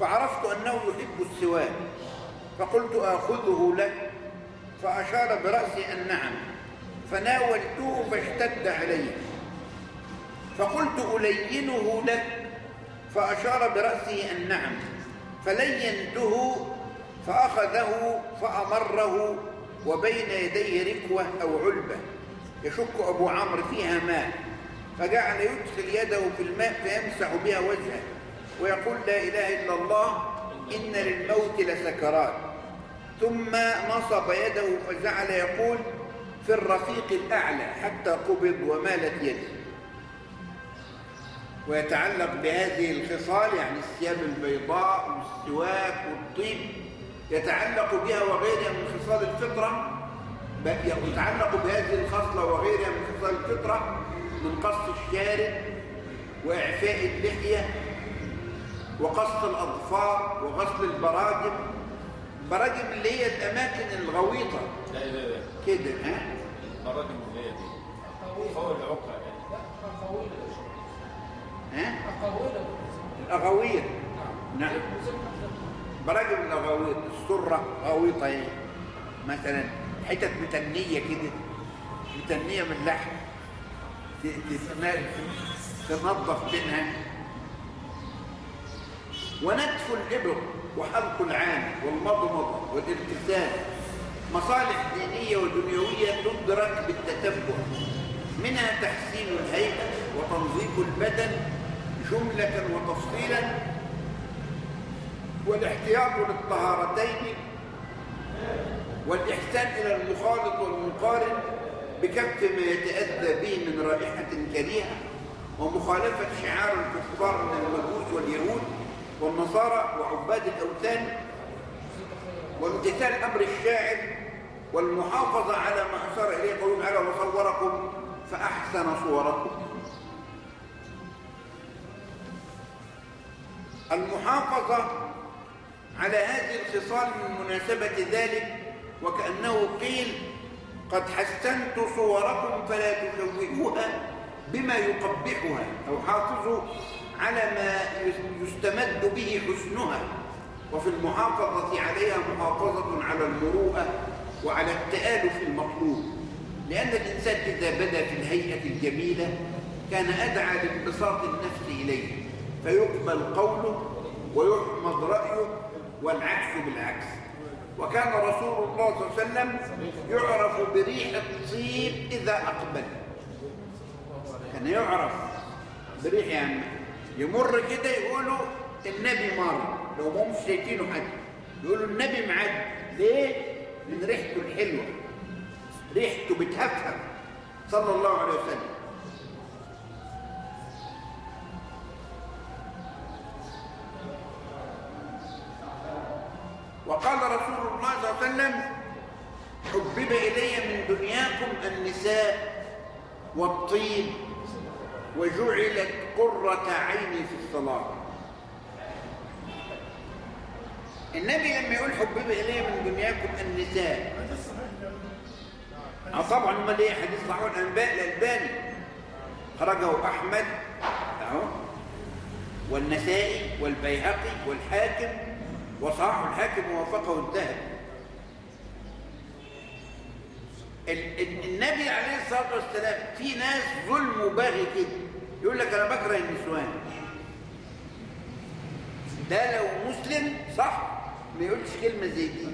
فعرفت أنه يحب السواك. فقلت آخذه لك. فأشار برأسي أن نعم. فناولته فاشتد عليه فقلت ألينه لك. فأشار برأسه أن نعم. فلينته. فأخذه فأمره. وبين يديه ركوة أو علبة. يشك أبو عمرو فيها ماء. فجعل يدخل يده في الماء فيمسح بها وجهه. ويقول لا إله إلا الله إن للموت لسكرات. ثم نصب يده فجعل يقول في الرفيق الأعلى حتى قبض ومالت يده ويتعلق بهذه الخصال يعني الثياب البيضاء والسواك والطيب. يتعلق بها وغيرها من خصال الفطرة يتعلق بهذه الخصلة وغيرها من خصال الفطرة من قص الشارب وإعفاء اللحية وقص الأظفار وغسل البراجم. البراجم اللي هي الأماكن الغويطة.
لا لا لا.
كده ها؟
الراجل اللي هي دي. فوق العقة يعني
ها نعم. براجم الأغاوير السرة غويطة إيه؟ مثلا حتت متنية كده متنية من لحم ت- تتنا- تنظف منها. ونتف الإبر وحلق العانة والمضمضة والإرتسام. مصالح دينية ودنيوية تدرك بالتتبع. منها تحسين الهيئة وتنظيف البدن جملة وتفصيلا والاحتياط للطهارتين والإحسان إلى المخالط والمقارن بكف ما يتأذى به من رائحة كريهة ومخالفة شعار الكفار من المجوس واليهود والنصارى وعباد الأوثان وامتثال أمر الشاعر والمحافظة على ما أشار إليه قوله تعالى وصوركم فأحسن صوركم. المحافظة على هذه الخصال من مناسبة ذلك وكأنه قيل قد حسنت صوركم فلا تشوهوها بما يقبحها أو حافظوا على ما يستمد به حسنها. وفي المحافظة عليها محافظة على المروءة وعلى التآلف المطلوب لأن الإنسان إذا بدا في الهيئة الجميلة كان أدعى لانبساط النفس إليه فيقبل قوله ويحمد رأيه والعكس بالعكس. وكان رسول الله صلى الله عليه وسلم يعرف بريح الطيب إذا أقبل. كان يعرف بريح يعني يمر كده يقولوا النبي مر. لو ما مش شايفينه حد. يقولوا النبي معد. ليه؟ من ريحته الحلوة. ريحته بتهفهف. صلى الله عليه وسلم. وقال رسول الله صلى الله عليه وسلم حبب إلي من دنياكم النساء والطيب وجعلت قرة عيني في الصلاة. النبي لما يقول حبب إلي من دنياكم النساء أه طبعا امال إيه حديث صحيح؟ الأنباء الألباني خرجه أهو والنسائي والبيهقي والحاكم وصححه الحاكم ووافقه ال- النبي عليه الصلاة والسلام في ناس ظلم باغي كده. يقول لك أنا بكره النسوان. ده لو مسلم صح ما يقولش كلمة زي دي.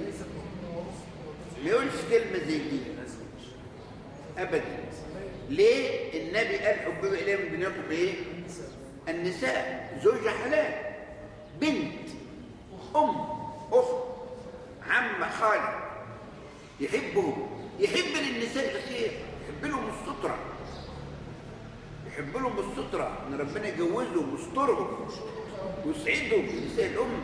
ما يقولش كلمة زي دي. ابدا. ليه؟ النبي قال حبب اليه من دنياكم إيه؟ النساء. زوجة حلال. بنت. أم أخت عم خالد يحبهم يحب للنساء الخير يحب لهم السترة. يحب لهم السترة إن ربنا يجوزهم ويسترهم ويسعدهم نساء الامه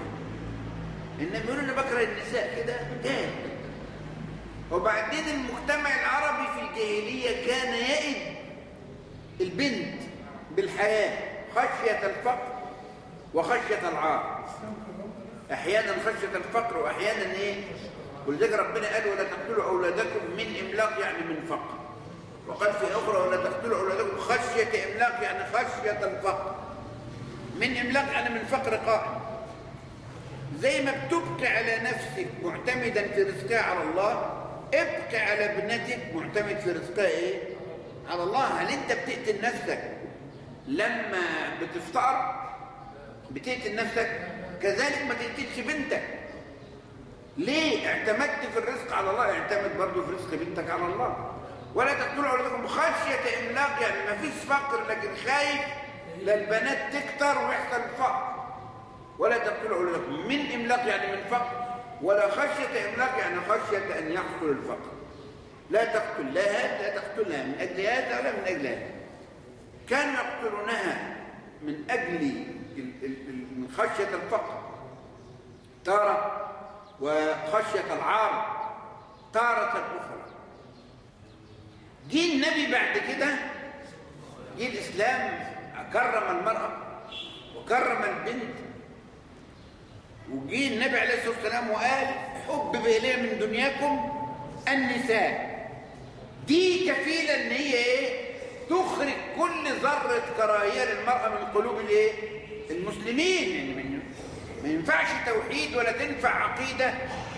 إنما يقولوا أنا بكره النساء كده جاهل وبعدين المجتمع العربي في الجاهلية كان يئد البنت بالحياة خشية الفقر وخشية العار. أحيانا خشية الفقر وأحيانا إيه؟ ولذلك ربنا قال ولا تقتلوا أولادكم من إملاق يعني من فقر. وقال في أخرى ولا تقتلوا أولادكم خشية إملاق يعني خشية الفقر. من إملاق يعني من فقر قائم. زي ما بتبقي على نفسك معتمدا في رزقها على الله ابقي على ابنتك معتمد في رزقها إيه؟ على الله. هل أنت بتقتل نفسك لما بتفتقر بتقتل نفسك؟ كذلك ما تقتلش بنتك. ليه اعتمدت في الرزق على الله؟ اعتمد برضه في رزق بنتك على الله. ولا تقتلوا أولادكم خشيه إملاق يعني ما فيش فقر لكن خايف لا البنات تكتر ويحصل فقر. ولا تقتلوا أولادكم. من إملاق يعني من فقر؟ ولا خشية إملاق يعني خشية أن يحصل الفقر. لا تقتل لا هذا لا تقتلها. من أجل هذا ولا من أجل هذا؟ كانوا يقتلونها من من خشية الفقر. تارة وخشية العار تارة أخرى. جه النبي بعد كده جه الإسلام كرم المرأة وكرم البنت. وجي النبي عليه الصلاة والسلام وقال حبب الي من دنياكم النساء. دي كفيلة إن هي إيه؟ تخرج كل ذرة كراهية للمرأة من قلوب الإيه؟ المسلمين يعني ما ينفعش توحيد ولا تنفع عقيدة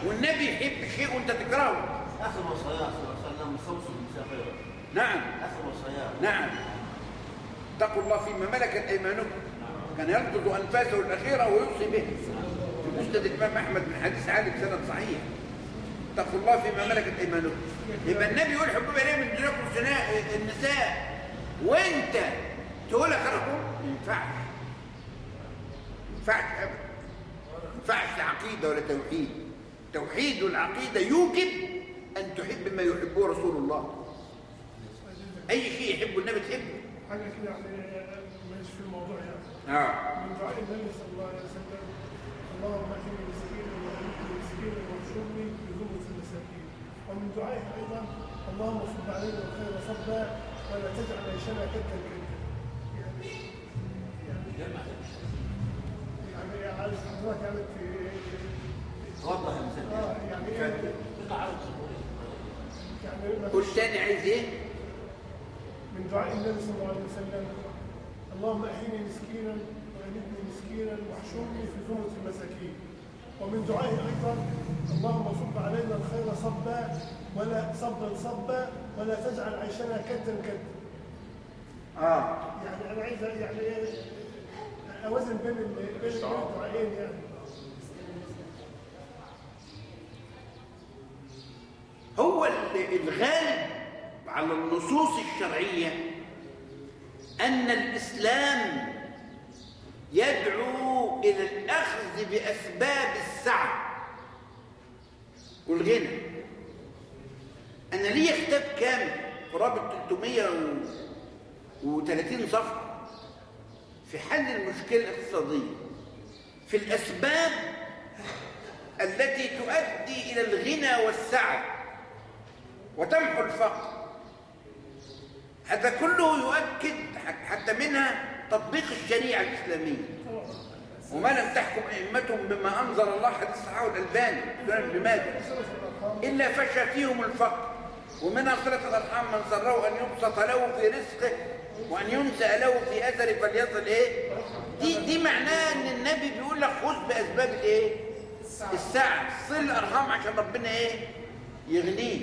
والنبي يحب شيء وانت تكرهه.
آخر وصايا صلى الله عليه وسلم خمس خيرا
نعم.
آخر وصايا
نعم. اتقوا الله فيما ملكت أيمانكم. كان يلفظ أنفاسه الأخيرة ويوصي به. في مسند الإمام أحمد من حديث عالي بسند صحيح. اتقوا الله فيما ملكت أيمانكم. يبقى النبي يقول حبوب إليه من دنياكم النساء. وانت تقول أخركم؟ ما ينفعش. ينفعش ابدا. ما ينفعش عقيدة ولا توحيد؟ توحيد العقيدة يوجب أن تحب ما يحبه رسول الله. أي شيء يحبه النبي تحبه.
حاجة كده يعني مش في الموضوع يعني.
آه.
من دعاء النبي صلى الله عليه وسلم اللهم اكرم المسكين وأهلك المسكين بذمة المساكين. ومن دعائه أيضا اللهم صب علينا الخير صبا ولا تجعل عيشنا كدا كدا يعني يعني حضرتك يعني في
توضح المثال
آه يعني فيش
تاني عايز إيه؟
من دعاء النبي صلى الله عليه وسلم. اللهم احيني مسكينا وامتني مسكينا واحشرني في زمرة المساكين. ومن دعائه أيضا اللهم صب علينا الخير صبا ولا صبا صبا ولا تجعل عيشنا كدا كدا.
آه.
يعني أنا عايز يعني اوازن بين ال- بين يعني
هو ال- الغالب على النصوص الشرعية أن الإسلام يدعو إلى الأخذ بأسباب السعة. والغنى أنا لي كتاب كامل؟ قرابة 330 صفحة. في حل المشكلة الاقتصادية في الأسباب التي تؤدي إلى الغنى والسعة وتمحو الفقر. هذا كله يؤكد حتى منها تطبيق الشريعة الإسلامية. وما لم تحكم أئمتهم بما أنزل الله حديث صحابه الألباني ماجه إلا فشى فيهم الفقر. ومنها صلة الأرحام من سره أن يبسط له في رزقه وأن ينسأ له في أثره فليصل إيه؟ دي دي معناها إن النبي بيقول لك خذ بأسباب الإيه؟ الساعة صل الأرحام عشان ربنا إيه؟ يغنيه.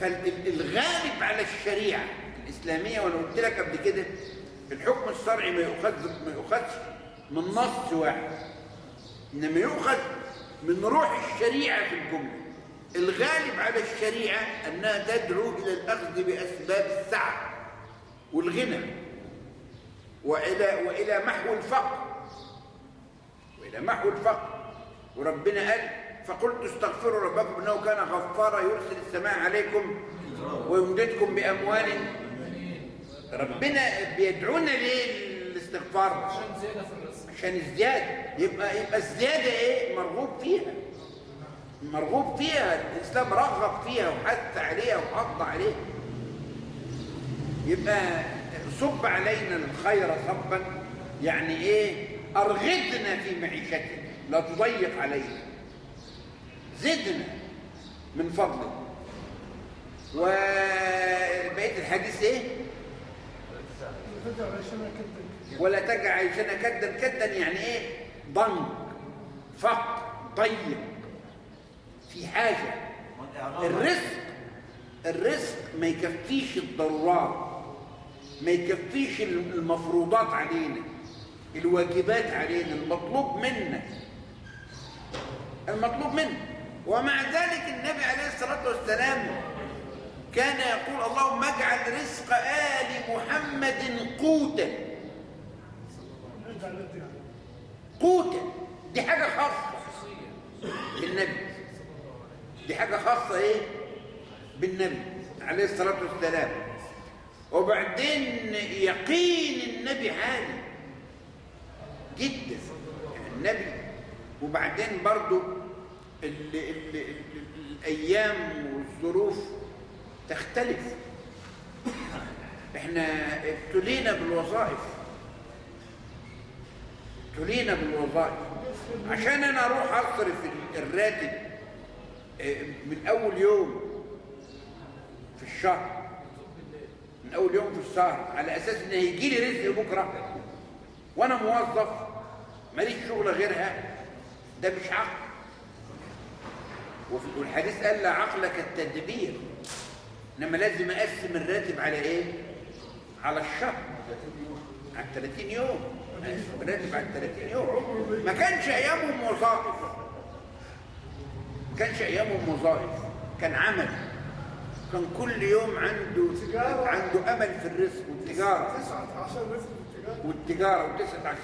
فالغالب على الشريعة الإسلامية وأنا قلت لك قبل كده الحكم الشرعي ما يؤخذ ما يؤخذش من نص واحد. إنما يؤخذ من روح الشريعة في الجملة. الغالب على الشريعة أنها تدعو إلى الأخذ بأسباب السعة والغنى وإلى وإلى محو الفقر وإلى محو الفقر. وربنا قال فقلت استغفروا ربكم إنه كان غفارا يرسل السماء عليكم ويمددكم بأموال. ربنا بيدعونا ليه الاستغفار
عشان في الرزق.
عشان الزيادة. يبقى يبقى الزيادة إيه؟ مرغوب فيها. مرغوب فيها. الإسلام رغب فيها وحث عليها وحض عليها. يبقى صب علينا الخير صبا يعني إيه؟ أرغدنا في معيشتنا لا تضيق علينا. زدنا من فضلك وبقيه الحديث
إيه؟
ولا تجعل عيشنا كدا كدا يعني إيه؟ ضنك فقر ضيق في حاجة. الرزق الرزق ما يكفيش الضرورات ما يكفيش المفروضات علينا الواجبات علينا المطلوب منا. المطلوب منا. ومع ذلك النبي عليه الصلاة والسلام كان يقول اللهم اجعل رزق آل محمد قوتا. قوتا. دي حاجة خاصة بالنبي. دي حاجة خاصة إيه؟ بالنبي عليه الصلاة والسلام. وبعدين يقين النبي عالي جدا. النبي وبعدين برضو ال ال ال الأيام والظروف تختلف. إحنا ابتلينا بالوظائف. ابتلينا بالوظائف. عشان أنا أروح أصرف الراتب آه، من أول يوم في الشهر. من أول يوم في الشهر على أساس ان هيجي لي رزق بكره وأنا موظف ماليش شغله غيرها. ده مش عقل. والحديث قال لا عقل كالتدبير إنما لازم أقسم الراتب على إيه؟ على الشهر. على 30 يوم. أقسم الراتب على 30 يوم. ما كانش أيامهم وظائف. ما كانش أيامهم وظائف. كان عمل. كان كل يوم عنده
تجارة.
عنده أمل في الرزق والتجارة.
19 رزق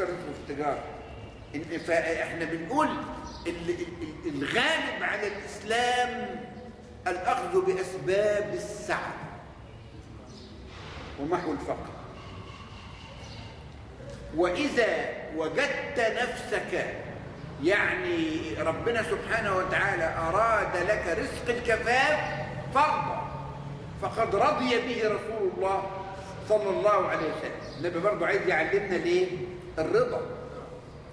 اسمه في التجارة. إن- فإحنا بنقول ال- ال- الغالب على الإسلام الأخذ بأسباب السعة ومحو الفقر. وإذا وجدت نفسك يعني ربنا سبحانه وتعالى أراد لك رزق الكفاف فرضا فقد رضي به رسول الله صلى الله عليه وسلم. النبي برضه عايز يعلمنا ليه؟ الرضا.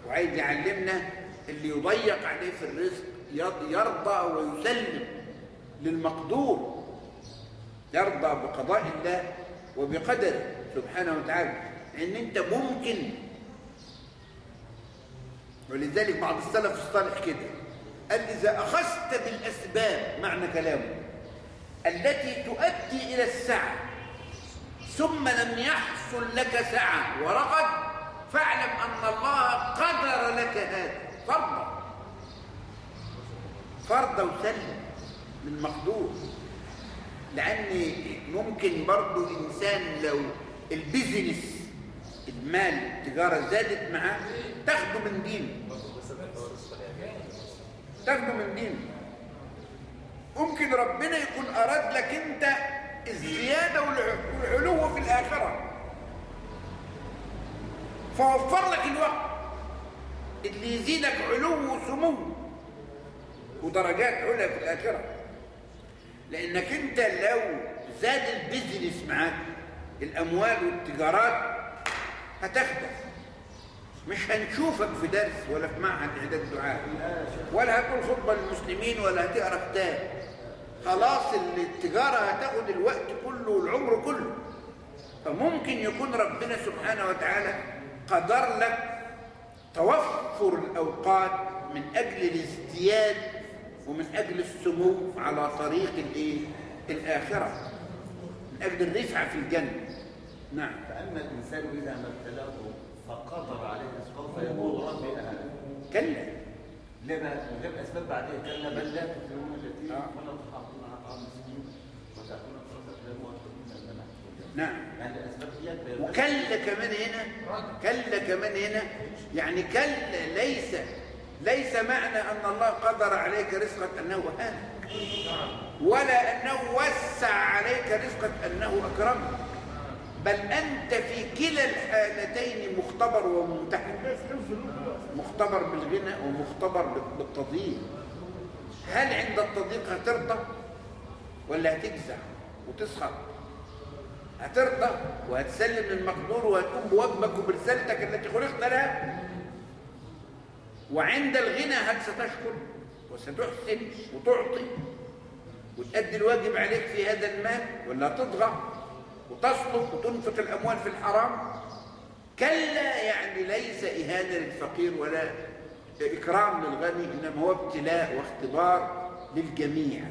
وعايز يعلمنا اللي يضيق عليه في الرزق يرض- يرضى ويسلم للمقدور. يرضى بقضاء الله وبقدره سبحانه وتعالى. ان انت ممكن. ولذلك بعض السلف الصالح كده. قال إذا أخذت بالأسباب معنى كلامه. التي تؤدي إلى السعة. ثم لم يحصل لك سعة ورغد فاعلم أن الله قدر لك هذا فرضا. فرضا وسلم من مقدور. لأن ممكن برضو انسان لو البيزنس المال التجارة زادت معاه تاخده من دينه. تاخده من دينه. ممكن ربنا يكون أراد لك أنت الزيادة والع- والعلو في الآخرة. فوفر لك الوقت اللي يزيدك علو وسمو ودرجات عليا في الآخرة. لأنك أنت لو زاد البيزنس معاك الأموال والتجارات هتخدم مش هنشوفك في درس ولا في معهد إعداد دعاء ولا هتقول خطبة للمسلمين ولا هتقرأ كتاب. خلاص التجارة هتاخد الوقت كله والعمر كله. فممكن يكون ربنا سبحانه وتعالى قدر لك توفر الأوقات من أجل الازدياد ومن أجل السمو على طريق الإيه؟ الآخرة. من أجل الرفعة في الجنة. نعم.
فأما الإنسان إذا ما ابتلاه فقدر عليه رزقه فيقول ربي أهانه
كلا.
لما من غير بعدين كلا بل لا تكرمون اليتيم. ولا على طعام المسكين
نعم.
يعني
وكلا كمان هنا كلا كمان هنا يعني كلا ليس ليس معنى أن الله قدر عليك رزقك أنه هانك ولا أنه وسع عليك رزقك أنه أكرمك بل أنت في كلا الحالتين مختبر وممتحن مختبر بالغنى ومختبر بالتضييق هل عند التضييق هترضى ولا هتجزع وتسخط؟ هترضى وهتسلم للمقدور وهتقوم بواجبك وبرسالتك التي خلقت لها؟ وعند الغنى هل ستشكر وستحسن وتعطي وتأدي الواجب عليك في هذا المال ولا تطغى وتصلب وتنفق الأموال في الحرام؟ كلا يعني ليس إهانة للفقير ولا إكرام للغني إنما هو ابتلاء واختبار للجميع.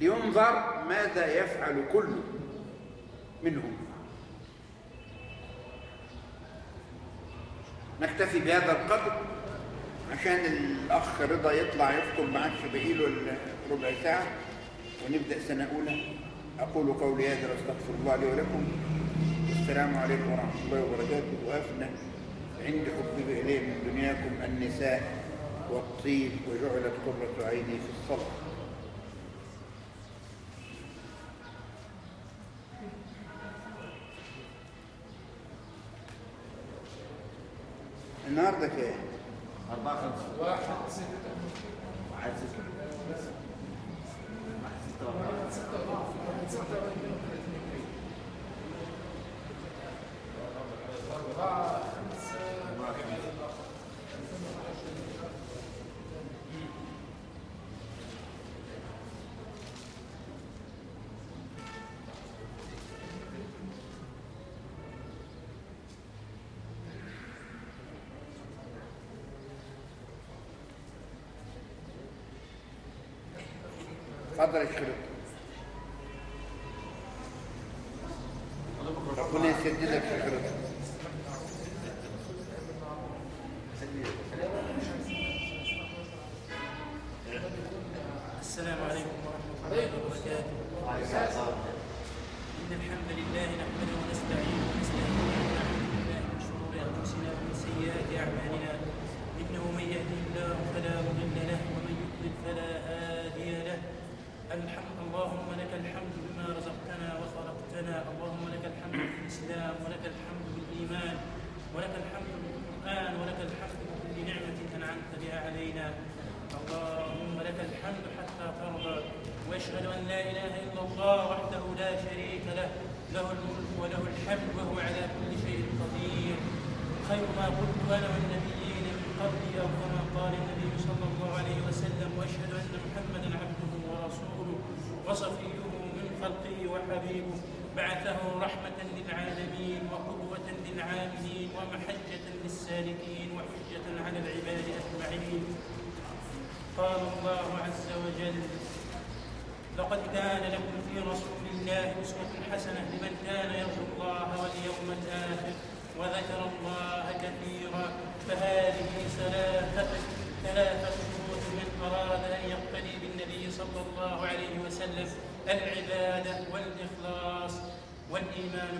لينظر ماذا يفعل كل منهم. نكتفي بهذا القدر عشان الأخ رضا يطلع يخطب معاك باقي له ربع ساعة ونبدأ سنة أولى. أقول قولي هذا وأستغفر الله لي ولكم. السلام عليكم ورحمة الله وبركاته. وقفنا عند حب إليه من دنياكم النساء والطيب وجعلت قرة عيني في الصلاة النهارده كام؟
4 5 1 6
1 6
اتفضل يا شيخ رضا ربنا يسددك يا شيخ رضا
السلام عليكم ورحمة الله وبركاته إن الحمد لله نحمده ونستعينه ونستهديه ونعوذ بالله من شرور أنفسنا ومن سيئات أعمالنا إنه من يهده الله فلا مضل له ومن يضلل فلا هادي له الحمد اللهم لك الحمد بما رزقتنا وخلقتنا اللهم لك الحمد بالإسلام ولك الحمد بالإيمان ولك الحمد بالقرآن ولك الحمد بكل أنعمت بها علينا اللهم لك الحمد حتى ترضى واشهد ان لا اله الا الله وحده لا شريك له له الملك وله الحمد وهو على كل شيء قدير خير ما قلت أنا والنبيين من قبلي أو كما قال النبي صلى الله عليه وسلم واشهد ان محمدا عبده ورسوله وصفيه من خلقه وحبيبه بعثه رحمة للعالمين وقدوة للعاملين ومحجة للسالكين وحجة على العباد أجمعين قال الله عز وجل لقد كان لكم في رسول الله أسوة حسنة لمن كان يرجو الله واليوم الآخر وذكر الله كثيرا فهذه ثلاثة ثلاثة شروط من أراد أن يقتدي بالنبي صلى الله عليه وسلم العبادة والإخلاص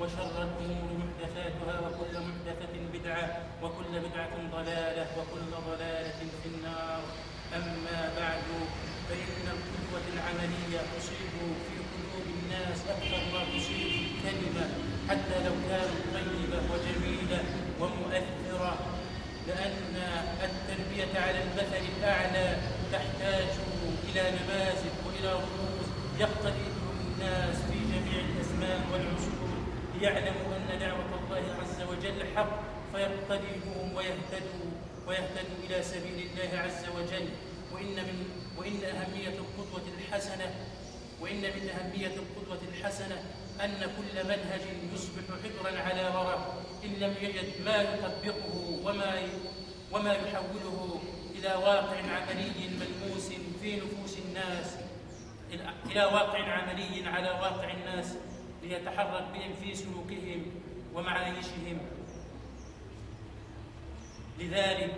وشر الأمور محدثاتها وكل محدثة بدعة وكل بدعة ضلالة وكل ضلالة في النار. أما بعد فإن القدوة العملية تصيب في قلوب الناس أكثر ما تصيب الكلمة حتى لو كانت طيبة وجميلة ومؤثرة لأن التربية على المثل الأعلى تحتاج إلى نماذج وإلى رموز يقتدي الناس في جميع الأزمان والعصور ليعلموا أن دعوة الله عز وجل حق فيقتدي ويهتدوا ويهتدوا إلى سبيل الله عز وجل. وإن من وإن أهمية القدوة الحسنة وإن من أهمية القدوة الحسنة أن كل منهج يصبح حبرا على ورق إن لم يجد ما يطبقه وما وما يحوله إلى واقع عملي ملموس في نفوس الناس إلى واقع عملي على واقع الناس. ليتحرك بهم في سلوكهم ومعايشهم. لذلك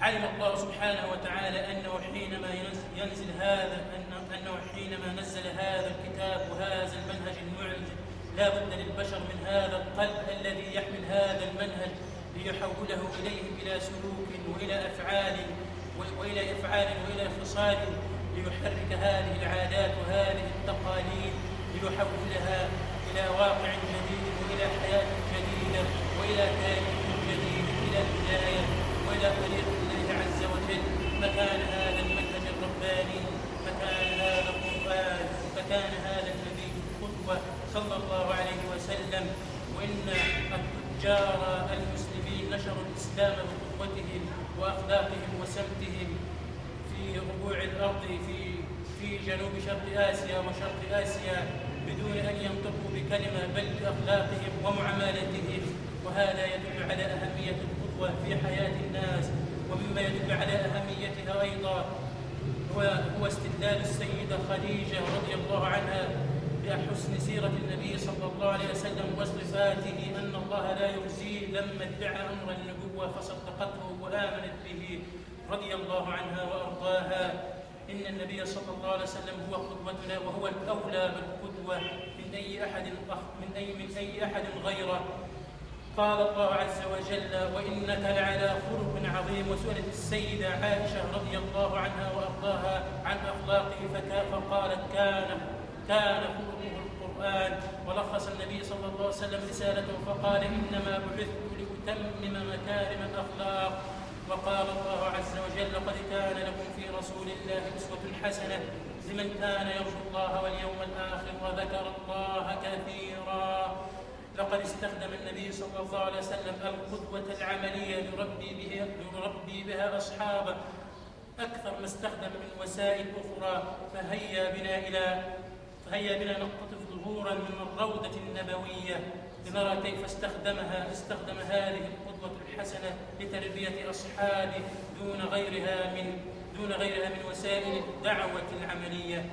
علم الله سبحانه وتعالى أنه حينما ينزل هذا أنه حينما نزل هذا الكتاب وهذا المنهج المعجز لا بد للبشر من هذا القلب الذي يحمل هذا المنهج ليحوله اليهم إلى سلوك وإلى أفعال وإلى إفعال وإلى خصال ليحرك هذه العادات وهذه التقاليد ليحولها إلى واقع جديد وإلى حياة جديدة وإلى تاريخ جديد إلى البدايه وإلى طريق الله عز وجل. فكان هذا المنهج الرباني فكان هذا القرآن فكان هذا النبي قدوه صلى الله عليه وسلم. وإن التجار المسلمين نشروا الإسلام بقدوتهم وأخلاقهم وسمتهم في ربوع الأرض في في جنوب شرق آسيا وشرق آسيا. بدون أن ينطقوا بكلمة بل بأخلاقهم ومعاملتهم وهذا يدل على أهمية القدوة في حياة الناس ومما يدل على أهميتها أيضا هو استدلال السيدة خديجة رضي الله عنها بحسن سيرة النبي صلى الله عليه وسلم وصفاته أن الله لا يخزيه لما ادعى أمر النبوة فصدقته وآمنت به رضي الله عنها وأرضاها. إن النبي صلى الله عليه وسلم هو قدوتنا وهو الأولى بالقدوة من أي أحد من أي من أي أحد غيره. قال الله عز وجل وإنك لعلى خلق عظيم. وسئلت السيدة عائشة رضي الله عنها وأرضاها عن أخلاقه فقالت كان كان خلقه القرآن. ولخص النبي صلى الله عليه وسلم رسالته فقال إنما بعثت لأتمم مكارم الأخلاق. وقال الله عز وجل لقد كان لكم في رسول الله أسوة حسنة لمن كان يرجو الله واليوم الآخر وذكر الله كثيرا. لقد استخدم النبي صلى الله عليه وسلم القدوة العملية ليربي بها ليربي بها أصحابه. أكثر ما استخدم من وسائل أخرى فهيا بنا إلى فهيا بنا نقتطف ظهورا من الروضة النبوية لنرى كيف استخدمها استخدم هذه الحسنة لتربية أصحابه دون غيرها من دون غيرها من وسائل الدعوة العملية.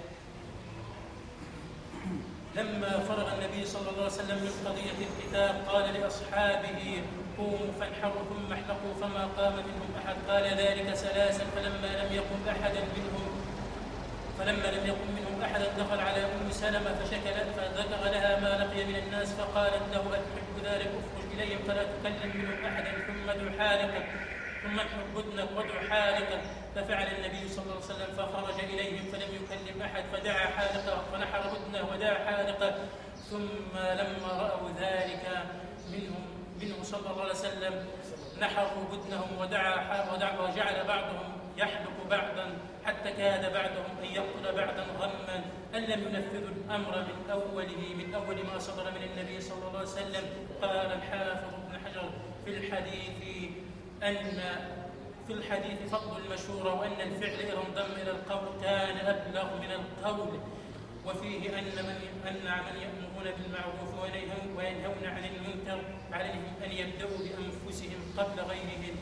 لما فرغ النبي صلى الله عليه وسلم من قضية الكتاب قال لأصحابه قوموا فانحروا ثم احلقوا فما قام منهم أحد. قال ذلك ثلاثا فلما لم يقم أحدا منهم فلما لم يقم منهم أحدا دخل على أم سلمة فشكل فذكر لها ما لقي من الناس فقالت له أتحب ذلك إليهم فلا تكلم منهم أحدا ثم ادع حالك ثم انحر بدنك وادع حالقا ففعل النبي صلى الله عليه وسلم فخرج إليهم فلم يكلم أحد فدعا حالقه فنحر بدنه ودعا حالقه ثم لما رأوا ذلك منهم منه صلى الله عليه وسلم نحروا بدنهم ودعا ودعا وجعل بعضهم يحلق بعضا. حتى كاد بعضهم أن يقتل بعضا غما أن لم ينفذوا الأمر من أوله من أول ما صدر من النبي صلى الله عليه وسلم. قال الحافظ ابن حجر في الحديث أن في الحديث فضل المشورة وأن الفعل إذا انضم إلى القول كان أبلغ من القول. وفيه أن من أن من يأمرون بالمعروف وينهون عن المنكر عليهم أن يبدأوا بأنفسهم قبل غيرهم.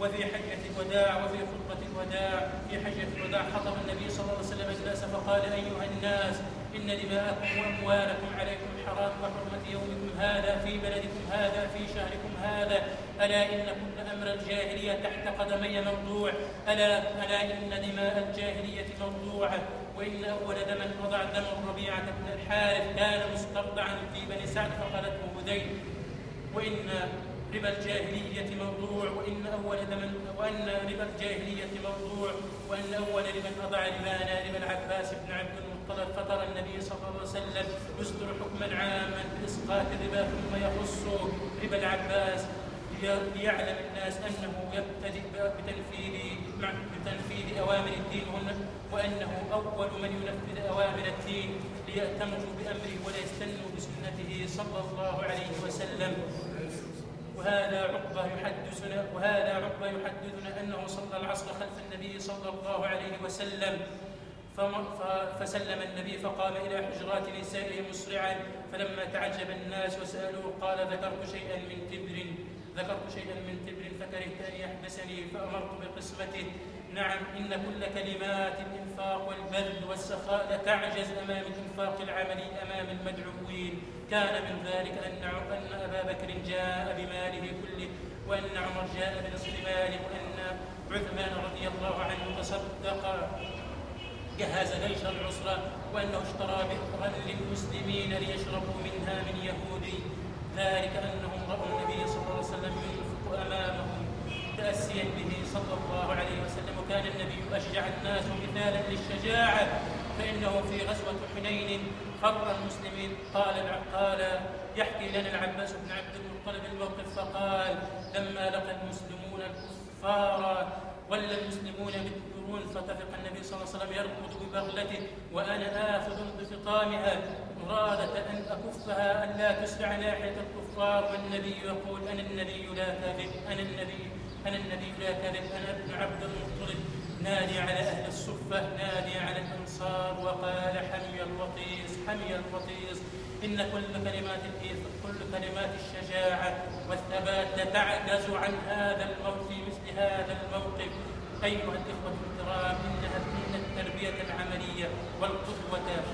وفي حجة الوداع وفي خطبة الوداع في حجة الوداع خطب النبي صلى الله عليه وسلم الناس فقال أيها الناس إن دماءكم وأموالكم عليكم حرام وحرمة يومكم هذا في بلدكم هذا في شهركم هذا ألا إن كل أمر الجاهلية تحت قدمي موضوع ألا ألا إن دماء الجاهلية موضوعة وإن أول دم وضع دم ربيعة بن الحارث كان مسترضعا في بني سعد فقالته هذيل وإن ربا الجاهلية موضوع وإن أول دم وأن ربا الجاهلية موضوع وأن أول ربا أضع ربانا ربا العباس بن عبد المطلب فترى النبي صلى الله عليه وسلم يصدر حكما عاما بإسقاط الربا ثم يخص ربا العباس لي- ليعلم الناس أنه يبتدئ بتنفيذ بتنفيذ أوامر الدين وأن- وأنه أول من ينفذ أوامر الدين ليأتمروا بأمره ولا يستنوا بسنته صلى الله عليه وسلم. وهذا عقبة يحدثنا وهذا عقبة يحدثنا أنه صلى العصر خلف النبي صلى الله عليه وسلم. فسلم النبي فقام إلى حجرات نسائه مسرعا فلما تعجب الناس وسألوه قال ذكرت شيئا من تبر ذكرت شيئا من تبر فكرهت أن يحبسني فأمرت بقسمته. نعم إن كل كلمات الإنفاق والبذل والسخاء لتعجز أمام الإنفاق العملي أمام المدعوين. كان من ذلك أن أن أبا بكر جاء بماله كله وأن عمر جاء بنصف ماله وأن عثمان رضي الله عنه تصدق. جهز جيش العسرة وأنه اشترى بئرا للمسلمين ليشربوا منها من يهودي. ذلك أنهم رأوا النبي صلى الله عليه وسلم ينفق أمامهم تأسيا به صلى الله عليه وسلم. وكان النبي أشجع الناس مثالا للشجاعة فإنه في غزوة حنين خر المسلمين قال قال يحكي لنا العباس بن عبد المطلب الموقف فقال لما لقى المسلمون الكفار ولا المسلمون بالقرون فتفق النبي صلى الله عليه وسلم يركض ببغلته وأنا آخذ بفطامها مرادة أن أكفها أن لا تسرع ناحية الكفار والنبي يقول أنا النبي لا كذب أنا النبي أنا النبي لا كذب أنا ابن عبد المطلب. نادي على أهل الصفة نادي على الأنصار وقال حمي الوطيس حمي الوطيس. إن كل كلمات كل كلمات الشجاعة والثبات لتعجز عن هذا الموت في مثل هذا الموقف. أيها الإخوة الكرام إنها إن التربية العملية والقدوة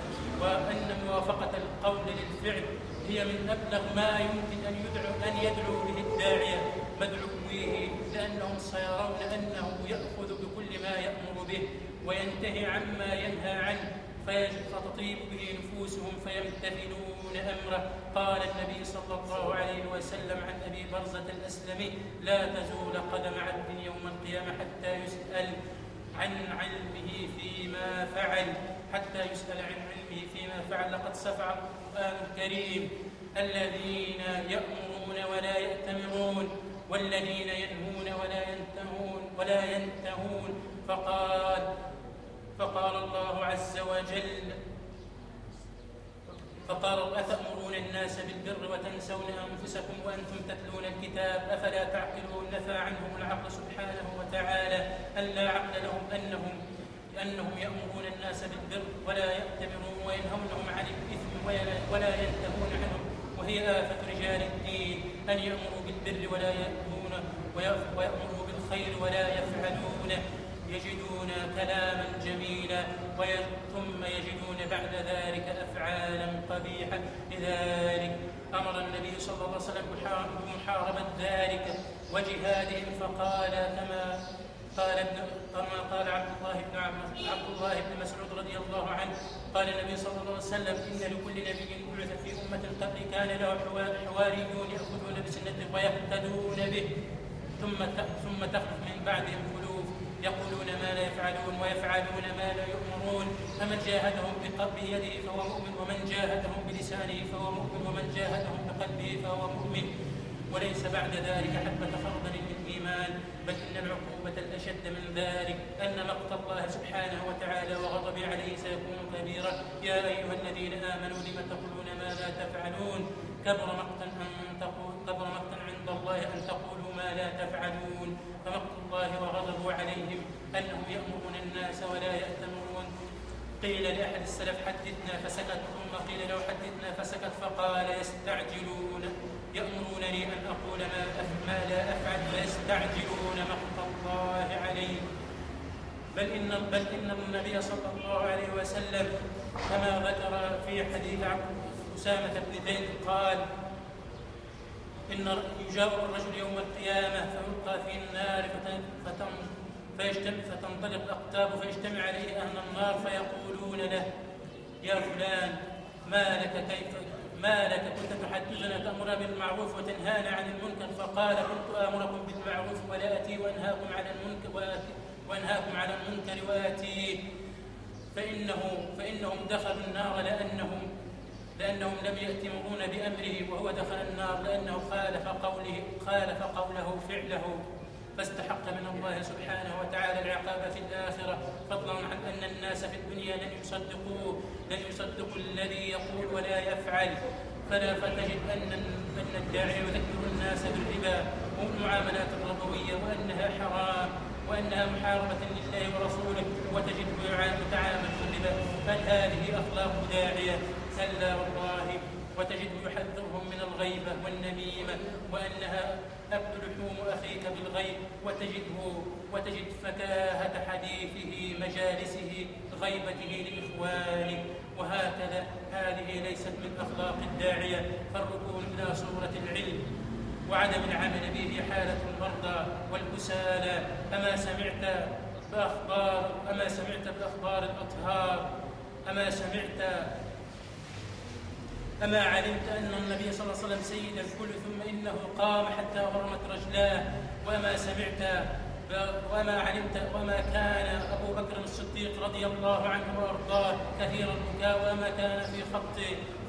وأن موافقة القول للفعل هي من أبلغ ما يمكن أن يدعو أن يدعو به الداعية. مدعويه لأنهم سيرون أنه يأخذ بكل ما يأمر به وينتهي عما ينهى عنه فيجب فتطيب به نفوسهم فيمتثلون أمره. قال النبي صلى الله عليه وسلم عن أبي برزة الأسلمي لا تزول قدم عبد يوم القيامة حتى يسأل عن علمه فيما فعل. حتى يسأل عن علمه فيما فعل. لقد سفع القرآن الكريم الذين يأمرون ولا يأتمرون والذين ينهون ولا ينتهون ولا ينتهون. فقال فقال الله عز وجل فقال أتأمرون الناس بالبر وتنسون أنفسكم وأنتم تتلون الكتاب أفلا تعقلون؟ نفى عنهم العقل سبحانه وتعالى أن لا عقل لهم أنهم أنهم يأمرون الناس بالبر ولا يأتمرون وينهونهم عن الإثم ولا- ينتهون عنه وهي آفة رجال الدين أن يأمروا بالبر ولا يأتون ويأ- بالخير ولا يفعلونه يجدون كلاما جميلا ثم يجدون بعد ذلك أفعالا قبيحة لذلك أمر النبي صلى الله عليه وسلم بمحاربة ذلك وجهادهم فقال كما قال ابن كما قال عبد الله بن عبد الله بن مسعود رضي الله عنه قال النبي صلى الله عليه وسلم إن لكل نبي بعث في أمة قبل كان له حوا- حواريون يأخذون بسنته ويهتدون به. ثم ثم تخلف من بعدهم خلوف يقولون ما لا يفعلون ويفعلون ما لا يؤمرون. فمن جاهدهم بيده فهو مؤمن ومن جاهدهم بلسانه فهو مؤمن ومن جاهدهم بقلبه فهو مؤمن. وليس بعد ذلك حبة خردل من إيمان بل إن العقوبة الأشد من ذلك. أن مقت الله سبحانه وتعالى وغضبه عليه سيكون كبيرا. يا أيها الذين آمنوا لم تقولون ما لا تفعلون؟ كبر مقتا أن تقول كبر مقتا عند الله أن تقولوا لا تفعلون. فمقت الله وغضبه عليهم أنهم يأمرون الناس ولا يأتمرون. قيل لأحد السلف حدثنا فسكت ثم قيل له حدثنا فسكت فقال يستعجلون. يأمرونني أن أقول ما, ما لا أفعل فيستعجلون مقت الله علي. بل إن بل إن النبي صلى الله عليه وسلم كما ذكر في حديث أسامة بن زيد قال إن يجاء الرجل يوم القيامة فيلقى في النار فتنطلق الأقطاب فيجتمع عليه أهل النار فيقولون له يا فلان ما لك كيف ما لك كنت تحدثنا تأمرنا بالمعروف وتنهانا عن المنكر؟ فقال كنت آمركم بالمعروف ولا آتي وأنهاكم على المنكر وآتي وأنهاكم على المنكر وآتيه فإنه فإنهم دخلوا النار لأنهم لأنهم لم يأتمرون بأمره وهو دخل النار لأنه خالف قوله خالف قوله فعله. فاستحق من الله سبحانه وتعالى العقاب في الآخرة. فضلا عن أن الناس في الدنيا لن يصدقوه لن يصدقوا الذي يقول ولا يفعل. فلا فتجد أن أن الداعي يذكر الناس بالربا. والمعاملات الربوية وأنها حرام وأنها محاربة لله ورسوله. وتجده يعا- متعامل بالربا هل هذه أخلاق داعية؟ كلا والله وتجده يحذرهم من الغيبة والنميمة وأنها أكل لحوم أخيك بالغيب وتجده وتجد فكاهة حديثه مجالسه غيبته لإخوانه. وهكذا هذه ليست من أخلاق الداعية فالركون إلى صورة العلم وعدم العمل به حالة المرضى والكسالى. أما سمعت بأخبار أما سمعت بأخبار الأطهار أما سمعت أما علمت أن النبي صلى الله عليه وسلم سيد الكل ثم إنه قام حتى ورمت رجلاه. وما سمعت وما علمت وما كان أبو بكر الصديق رضي الله عنه وأرضاه كثير البكاء وما كان في خط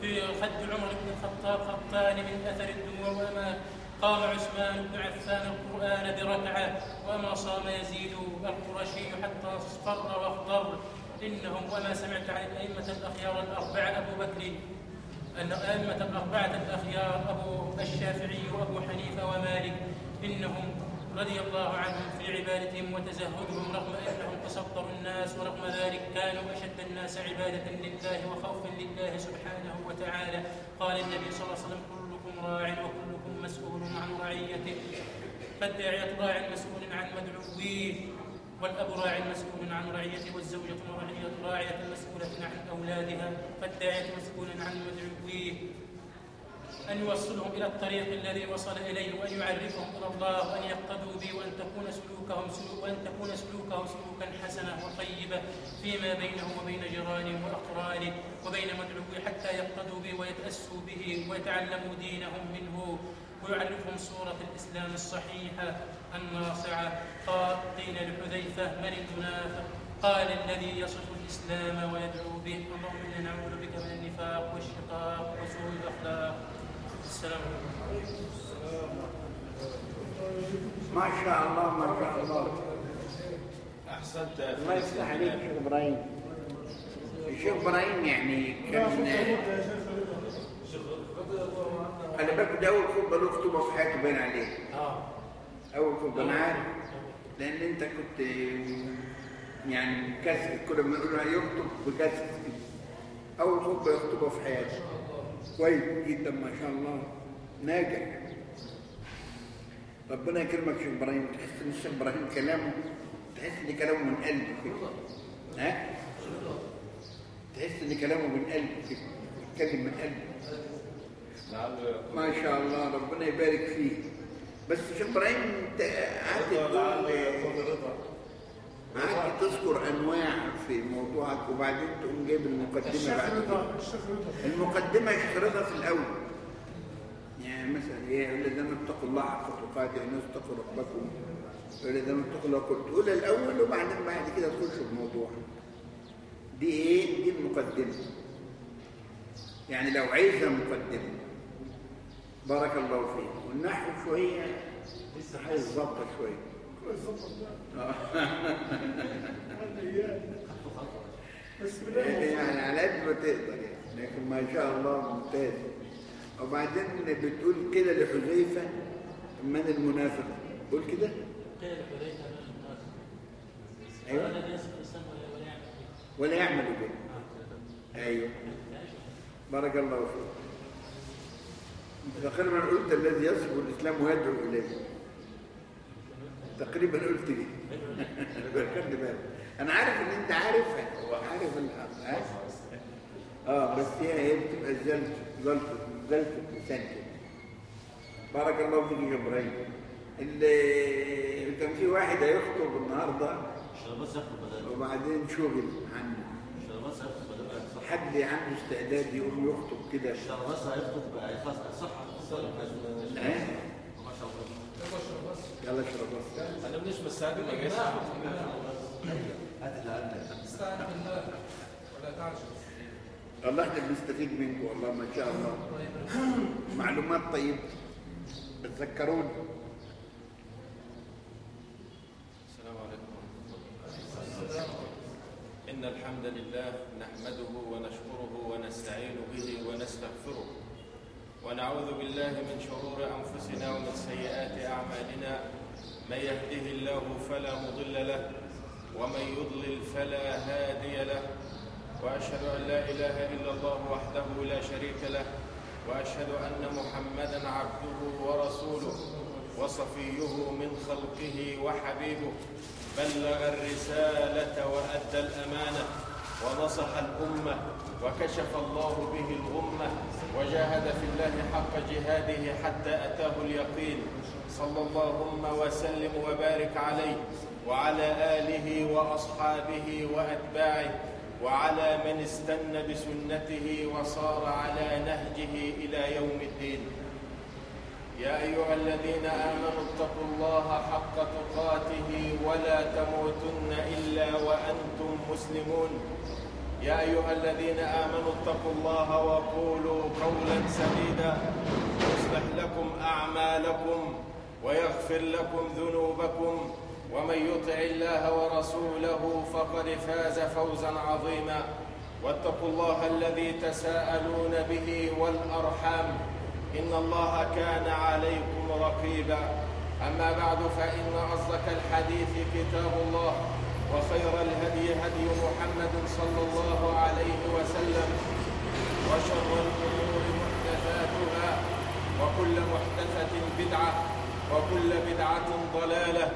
في خد عمر بن الخطاب خطان من أثر الدموع. وما قام عثمان بن عفان القرآن بركعة. وما صام يزيد القرشي حتى اصفر واخضر. إنهم وما سمعت عن الأئمة الأخيار الأربعة أبو بكر أن أئمة الأربعة الأخيار أبو الشافعي وأبو حنيفة ومالك إنهم رضي الله عنهم في عبادتهم وتزهدهم رغم أنهم تصدروا الناس ورغم ذلك كانوا أشد الناس عبادة لله وخوفا لله سبحانه وتعالى. قال النبي صلى الله عليه وسلم كلكم راع وكلكم مسؤول عن رعيته. فالداعية راع مسؤول عن مدعويه. والأب راع مسؤول عن رعيته والزوجة راعية راعية مسؤولة عن أولادها فالداعية مسؤول عن مدعويه. أن يوصلهم إلى الطريق الذي وصل إليه وأن يعرفهم إلى الله وأن يقتدوا به وأن تكون سلوكهم سلوك وأن تكون سلوكهم سلوكا حسنا وطيبا فيما بينه وبين جيرانه وأقرانه وبين مدعوه حتى يقتدوا به ويتأسوا به ويتعلموا دينهم منه ويعرفهم صورة الإسلام الصحيحة. الناصعة قال قيل لحذيفة من المنافق قال الذي يصف الإسلام ويدعو به اللهم إنا نعوذ بك من النفاق والشقاق وسوء الأخلاق. السلام عليكم.
ما شاء الله ما شاء الله.
أحسنت.
الله يفتح عليك شيخ إبراهيم. الشيخ إبراهيم يعني كان أنا باخد ده اول خطبه له خطوبه في حياته باين عليه.
آه.
أول أنا عارف. لأن أنت كنت يعني ما يقولوا هيخطب بكسر كده أول خطبه يخطبها في حياته كويس جدا ما شاء الله. ناجح. ربنا يكرمك شيخ إبراهيم. تحس إن الشيخ إبراهيم كلامه تحس إن كلامه من قلبه كده. ها؟ تحس إن كلامه من قلبه كده. يتكلم من قلبه ما شاء الله. ربنا يبارك فيه بس شيخ إبراهيم انت قعدت قعدت تذكر أنواع في موضوعك وبعدين تقوم جايب المقدمة
الشيخ
بعد
رضا الشيخ رضا.
في الأول. يعني مثلا يقول الذين اتقوا الله حق تقاته يا اتقوا ربكم. الذين اتقوا الله قل تقولها الأول وبعدين بعد كده تخش في الموضوع. دي إيه؟ دي المقدمة. يعني لو عايزها مقدمة. بارك الله فيك. والنحو شوية لسه عايز ظبطة شوية. آه. يعني على قد ما تقدر يعني. لكن ما شاء الله ممتاز. وبعدين بتقول كده لحذيفة من المنافق. قول كده.
قيل بن المنافق.
أيوة.
ولا يعمل به
ولا يعمل به أيوه. بارك الله فيك. تقريبا قلت الذي يصف الإسلام ويدعو إليه. تقريبا قلت لي. أنا عارف إن أنت عارفها عارف الحق؟ آه بس هي هي بتبقى زلت زلت زلت لسان بارك الله فيك يا إبراهيم. اللي كان في واحد هيخطب النهارده
بس
وبعدين شغل عنه.
عشان بس
حد عنده استعداد يقوم يخطب كده؟
بس هيخطب بقى يخلص صح صح.
ها؟
ما شاء الله.
يلا اشرب بس.
أنا دي ما جاش
هات اللي عندك.
استعن بالله. ولا تعجز
والله إحنا بنستفيد منكم والله ما شاء الله. معلومات طيبة بتذكروني
السلام عليكم. الله إن الحمد لله نحمده ونشكره ونستعين به ونستغفره. ونعوذ بالله من شرور أنفسنا ومن سيئات أعمالنا. من يهده الله فلا مضل له ومن يضلل فلا هادي له. وأشهد أن لا إله إلا الله وحده لا شريك له. وأشهد أن محمدا عبده ورسوله وصفيه من خلقه وحبيبه. بلغ الرسالة وأدى الأمانة ونصح الأمة وكشف الله به الغمة وجاهد في الله حق جهاده حتى أتاه اليقين. صلى اللهم وسلم وبارك عليه وعلى آله وأصحابه وأتباعه وعلى من استنى بسنته وصار على نهجه إلى يوم الدين. يا أيها الذين آمنوا اتقوا الله حق تقاته ولا تموتن إلا وأنتم مسلمون. يا أيها الذين آمنوا اتقوا الله وقولوا قولا سديدا. يصلح لكم أعمالكم ويغفر لكم ذنوبكم. ومن يطع الله ورسوله فقد فاز فوزا عظيما. واتقوا الله الذي تساءلون به والأرحام. إن الله كان عليكم رقيبا. أما بعد فإن أصدق الحديث كتاب الله وخير الهدي هدي محمد صلى الله عليه وسلم وشر الأمور محدثاتها وكل محدثة بدعة وكل بدعة ضلالة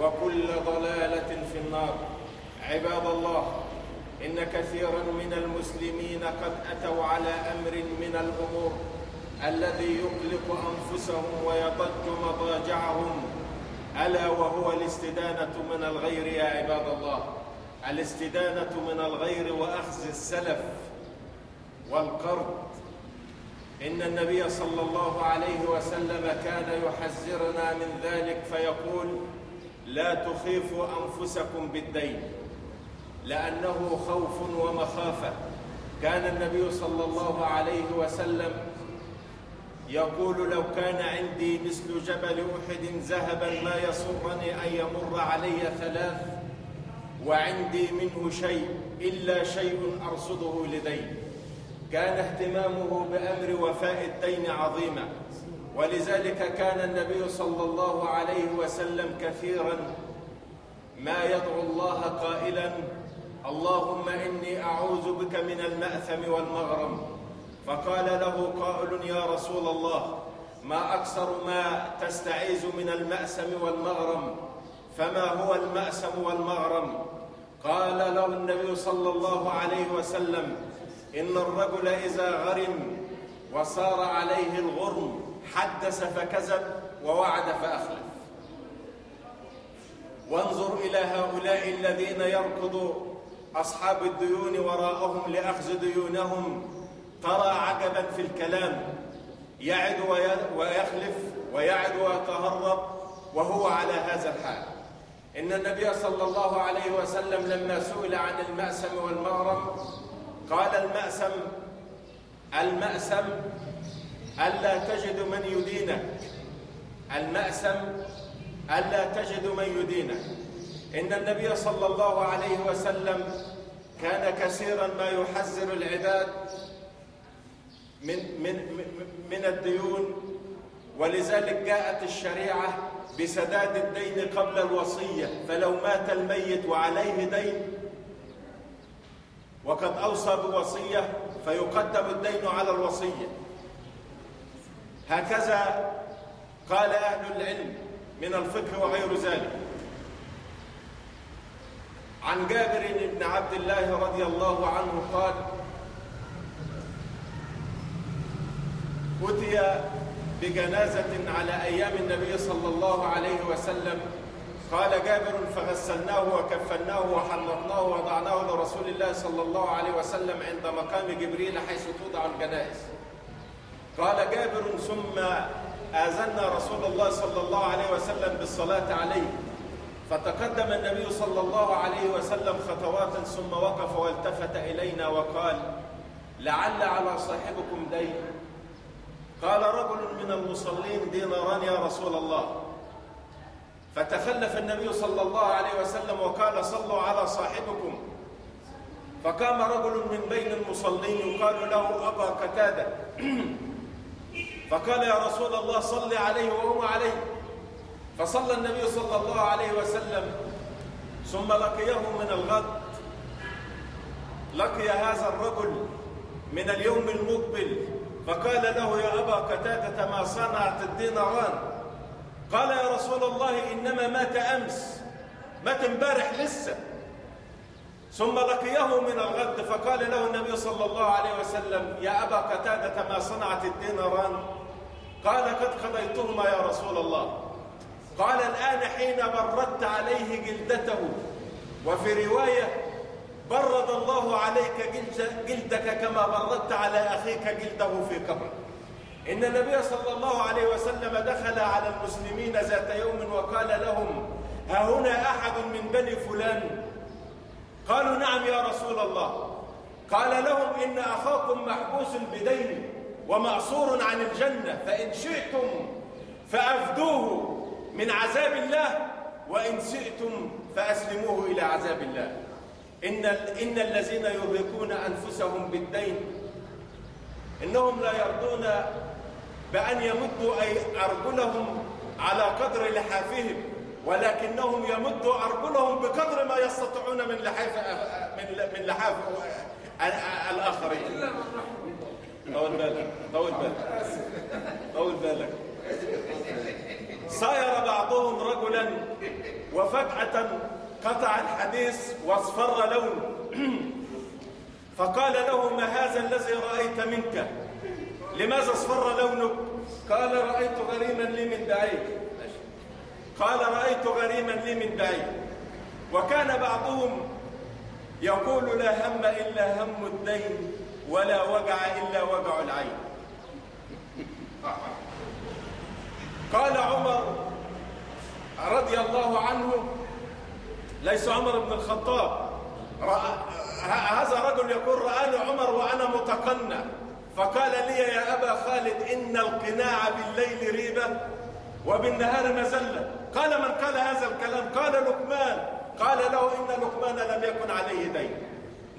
وكل ضلالة في النار. عباد الله إن كثيرا من المسلمين قد أتوا على أمر من الأمور الذي يقلق أنفسهم ويضج مضاجعهم ألا وهو الاستدانة من الغير يا عباد الله. الاستدانة من الغير وأخذ السلف والقرض. إن النبي صلى الله عليه وسلم كان يحذرنا من ذلك فيقول لا تخيفوا أنفسكم بالدين لأنه خوف ومخافة. كان النبي صلى الله عليه وسلم يقول لو كان عندي مثل جبل أحد ذهبا ما يسرني أن يمر علي ثلاث وعندي منه شيء إلا شيء أرصده لدين كان اهتمامه بأمر وفاء الدين عظيما. ولذلك كان النبي صلى الله عليه وسلم كثيرا ما يدعو الله قائلا اللهم إني أعوذ بك من المأثم والمغرم. فقال له قائل يا رسول الله ما أكثر ما تستعيذ من المأسم والمغرم؟ فما هو المأسم والمغرم؟ قال له النبي صلى الله عليه وسلم إن الرجل إذا غرم وصار عليه الغرم حدث فكذب ووعد فأخلف. وانظر إلى هؤلاء الذين يركض أصحاب الديون وراءهم لأخذ ديونهم. ترى عجبا في الكلام يعد وي- ويخلف ويعد ويتهرب وهو على هذا الحال. إن النبي صلى الله عليه وسلم لما سئل عن المأسم والمغرم قال المأسم المأسم ألا تجد من يدينك. المأسم ألا تجد من يدينك. إن النبي صلى الله عليه وسلم كان كثيرا ما يحذر العباد من من من- الديون ولذلك جاءت الشريعة بسداد الدين قبل الوصية فلو مات الميت وعليه دين وقد أوصى بوصية فيقدم الدين على الوصية. هكذا قال أهل العلم من الفقه وغير ذلك. عن جابر بن عبد الله رضي الله عنه قال أتي بجنازة على أيام النبي صلى الله عليه وسلم. قال جابر فغسلناه وكفناه وحنطناه ووضعناه لرسول الله صلى الله عليه وسلم عند مقام جبريل حيث توضع الجنائز. قال جابر ثم آذنا رسول الله صلى الله عليه وسلم بالصلاة عليه. فتقدم النبي صلى الله عليه وسلم خطوات ثم وقف والتفت إلينا وقال لعل على صاحبكم دين. قال رجل من المصلين ديناران يا رسول الله. فتخلف النبي صلى الله عليه وسلم وقال صلوا على صاحبكم. فقام رجل من بين المصلين يقال له أبا قتادة. فقال يا رسول الله صل عليه وهو عليه. فصلى النبي صلى الله عليه وسلم. ثم لقيه من الغد. لقي هذا الرجل من اليوم المقبل. فقال له يا أبا قتادة ما صنعت الديناران قال يا رسول الله إنما مات أمس مات امبارح لسه. ثم لقيه من الغد فقال له النبي صلى الله عليه وسلم يا أبا قتادة ما صنعت الديناران قال قد قضيتهما يا رسول الله. قال الآن حين بردت عليه جلدته. وفي رواية برد الله عليك جلد- جلدك كما بردت على أخيك جلده في قبره إن النبي صلى الله عليه وسلم دخل على المسلمين ذات يوم وقال لهم ها هنا أحد من بني فلان؟ قالوا نعم يا رسول الله. قال لهم إن أخاكم محبوس بدين ومأسور عن الجنة فإن شئتم فأفدوه من عذاب الله وإن شئتم فأسلموه إلى عذاب الله. إن, إن الذين يرهقون أنفسهم بالدين إنهم لا يرضون بأن يمدوا أي أرجلهم على قدر لحافهم ولكنهم يمدوا أرجلهم بقدر ما يستطيعون من لحاف من من لحاف الآخرين. طول بالك طول بالك طول بالك. صاير بعضهم رجلا وفجأة قطع الحديث واصفر لونه فقال له ما هذا الذي رأيت منك؟ لماذا اصفر لونك؟ قال رأيت غريما لي من بعيد. قال رأيت غريما لي من بعيد. وكان بعضهم يقول لا هم إلا هم الدين ولا وجع إلا وجع العين. قال عمر رضي الله عنه ليس عمر بن الخطاب. هذا رجل يقول رآني عمر وأنا متقنع. فقال لي يا أبا خالد إن القناع بالليل ريبة وبالنهار مزلة قال من قال هذا الكلام؟ قال لقمان. قال له إن لقمان لم يكن عليه دين.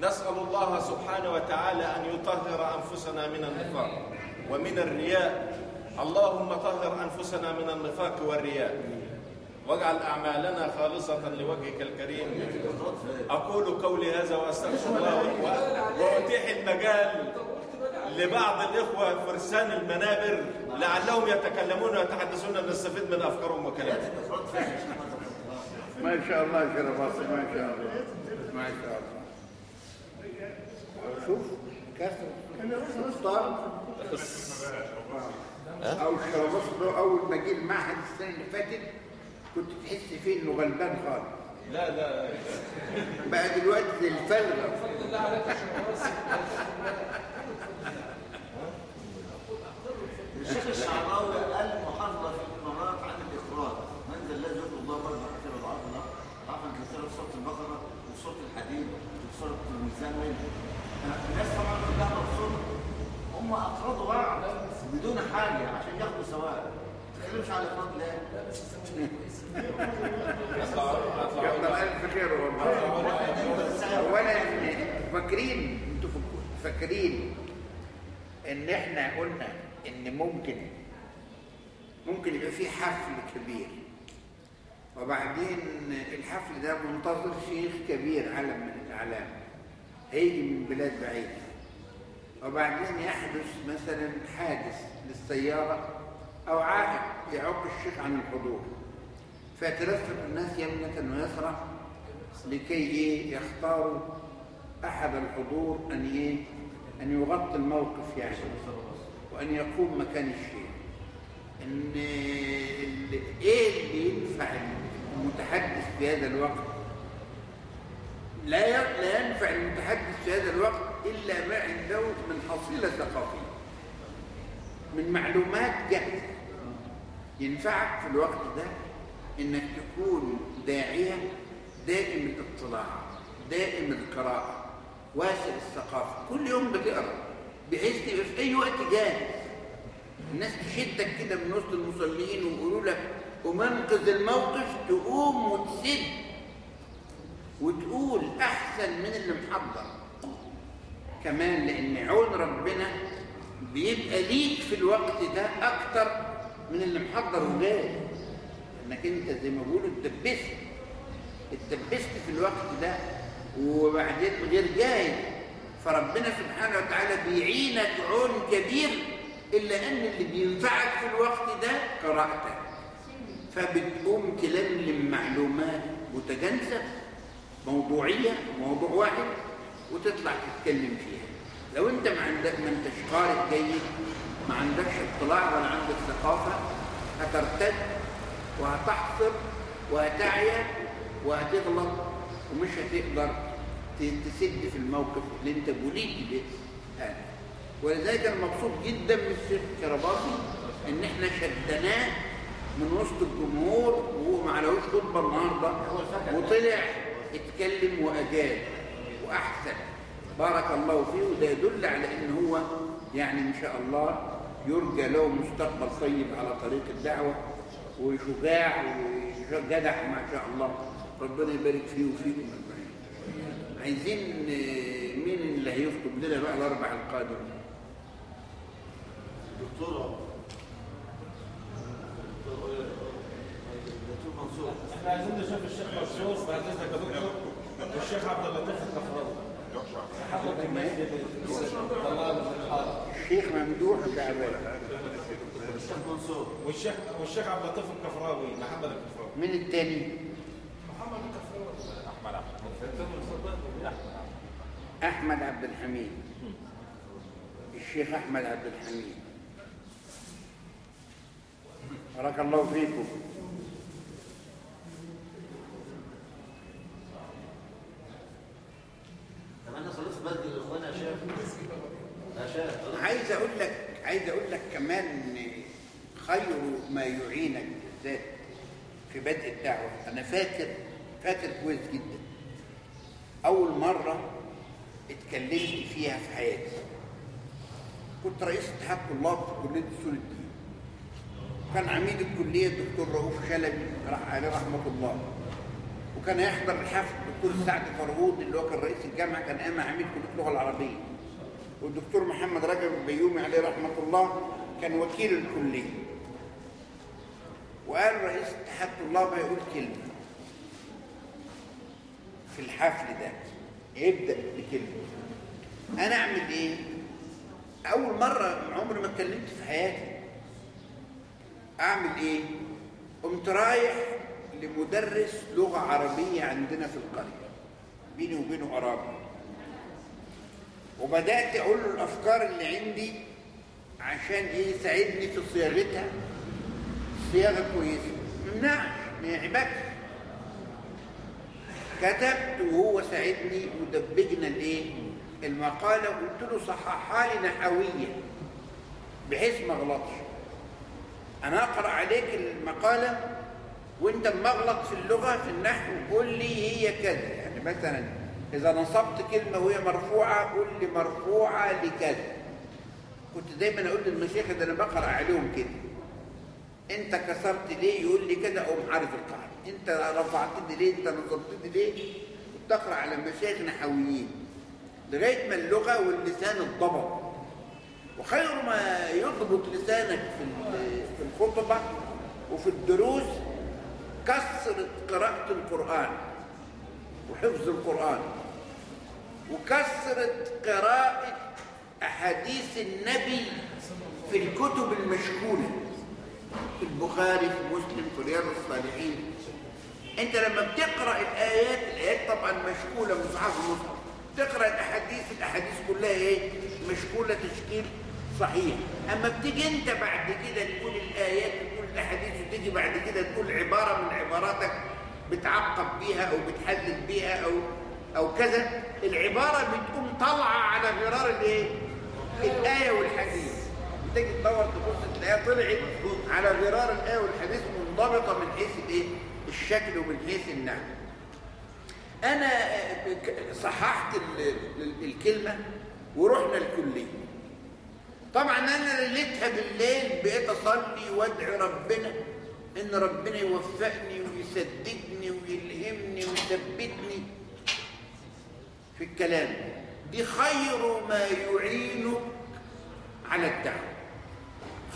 نسأل الله سبحانه وتعالى أن يطهر أنفسنا من النفاق ومن الرياء. اللهم طهر أنفسنا من النفاق والرياء. واجعل أعمالنا خالصة لوجهك الكريم. أقول قولي هذا وأستغفر الله وأتيح المجال لبعض الإخوة فرسان المنابر لعلهم يتكلمون ويتحدثون نستفيد من أفكارهم وكلامهم.
ما شاء الله شرف ما شاء الله ما شاء الله. شوف كسر أو الشربص أول ما جه المعهد السنة اللي فاتت كنت تحس فيه إنه غلبان خالص.
لا لا.
بقى دلوقتي زي الفلغه
الحمد لله عليك يا شيخ
الشيخ الشعراوي قال محاضرة في الإمارات عن الإخراج من ذا الذي يدعو الله مرة كثيرة ضعف الله ضعفا كثيرة في سورة البقرة وفي الحديد وفي سورة المزمل الناس طبعا كلها مبسوطة هم أقرضوا بعض بدون حاجة عشان ياخدوا ثواب ما تتكلمش على الإخراج ليه؟
والله. اولا فاكرين أنتوا فاكرين إن إحنا قلنا إن ممكن ممكن يبقى فيه حفل كبير. وبعدين الحفل ده منتظر شيخ كبير علم من الإعلام. هيجي من بلاد بعيده وبعدين يحدث مثلا حادث للسيارة أو عائق يعوق الشيخ عن الحضور. فيتلفت الناس يمنة ويسرى لكي يختاروا أحد الحضور أن أن يغطي الموقف يعني وأن يقوم مكان الشيخ إن إيه اللي ينفع المتحدث في هذا الوقت؟ لا لا ينفع المتحدث في هذا الوقت إلا ما عنده من حصيلة ثقافية من معلومات جاهزة ينفعك في الوقت ده. إنك تكون داعية دائم الاطلاع دائم القراءة واسع الثقافة. كل يوم بتقرأ بحيث تبقى في أي وقت جاهز. الناس تشدك كده من وسط المصلين ويقولوا لك ومنقذ الموقف تقوم وتسد وتقول أحسن من اللي محضر. كمان لأن عون ربنا بيبقى ليك في الوقت ده أكتر من اللي محضر وجاي انك انت زي ما بيقولوا اتدبست. اتدبست في الوقت ده وبعدين غير جاي. فربنا سبحانه وتعالى بيعينك عون كبير إلا أن اللي بينفعك في الوقت ده قراءتك. فبتقوم تلملم معلومات متجانسة موضوعية موضوع واحد وتطلع تتكلم فيها. لو أنت ما عندك ما انتش قارئ جيد ما عندكش اطلاع ولا عندك ثقافة هترتد. وهتحصر وهتعيا وهتغلط ومش هتقدر تسد في الموقف اللي انت بوليت به هذا ولذلك أنا مبسوط جدا من الشيخ كرباطي إن إحنا شدناه من وسط الجمهور وهو ما عليهوش خطبة النهارده. وطلع اتكلم واجاب وأحسن. بارك الله فيه وده يدل على إن هو يعني إن شاء الله يرجى له مستقبل طيب على طريق الدعوة. وشجاع وجدع ما شاء الله. ربنا يبارك فيه وفيكم. اجمعين عايزين آه، مين اللي هيخطب لنا بقى الأربع القادم؟
دكتورة دكتور منصور.
إحنا عايزين نشوف الشيخ منصور بعد إذنك يا دكتور. والشيخ عبد اللطيف الكفراوي
الشيخ ممدوح شعبان
الشيخ منصور.
والشيخ والشيخ عبد اللطيف الكفراوي محمد الكفراوي.
مين التاني؟ أحمد عبد الحميد. الشيخ أحمد عبد الحميد. بارك الله فيكم.
طب أنا شيخ. يا شيخ. صليت
عايز أقول لك عايز أقول لك كمان خير ما يعينك بالذات في بدء الدعوة. أنا فاكر فاكر كويس جدا. أول مرة اتكلمت فيها في حياتي. كنت رئيس اتحاد طلاب في كلية اصول الدين. كان عميد الكلية الدكتور رؤوف شلبي رح- عليه رحمة الله. وكان يحضر الحفل الدكتور سعد فرهود اللي هو كان رئيس الجامعة كان أيام عميد كلية اللغة العربية. والدكتور محمد رجب البيومي عليه رحمة الله كان وكيل الكلية. وقال رئيس اتحاد طلاب هيقول كلمة. في الحفل ده يبدأ بكلمة. أنا أعمل إيه؟ أول مرة عمري ما اتكلمت في حياتي. أعمل إيه؟ قمت رايح لمدرس لغة عربية عندنا في القرية بيني وبينه قرابه وبدأت أقول له الأفكار اللي عندي عشان إيه؟ يساعدني في صياغتها. صياغه كويسه ما يمنعش ما يعيبكش كتبت وهو ساعدني ودبجنا الايه المقالة وقلت له صححها لي نحويا بحيث ما أغلطش. أنا أقرأ عليك المقالة وأنت اما اغلط في اللغة في النحو قول لي هي كذا. يعني مثلا إذا نصبت كلمة وهي مرفوعة قول لي مرفوعة لكذا. كنت دايما أقول للمشايخ ده أنا بقرأ عليهم كده. انت كسرت ليه؟ يقول لي كده أقوم عارف القاعده انت رفعتني ليه؟ انت نصبتني ليه؟ اقرا على مشايخ نحويين لغاية ما اللغة واللسان اتضبط وخير ما يضبط لسانك في في الخطبة وفي الدروس كثره قراءة القرآن وحفظ القرآن وكثره قراءة أحاديث النبي في الكتب المشكوله البخاري في مسلم في رياض الصالحين. انت لما بتقرأ الآيات الآيات طبعا مشكولة من صحاف المصحف تقرأ الأحاديث الأحاديث كلها إيه؟ مشكولة تشكيل صحيح. أما بتيجي أنت بعد كده تقول الآيات وتقول الأحاديث وتيجي بعد كده تقول عبارة من عباراتك بتعقب بيها أو بتحلل بيها أو أو كذا العبارة بتقوم طالعة على غرار الإيه؟ الآية والحديث. تيجي تدور تبص تلاقيها طلعت على غرار الآية والحديث منضبطة من حيث الايه الشكل ومن حيث النحو. أنا صححت ال- ال- الكلمة ورحنا الكلية. طبعا أنا ليلتها بالليل بقيت أصلي وادعي ربنا إن ربنا يوفقني ويسددني ويلهمني ويثبتني في الكلام. دي خير ما يعينك على الدعوة.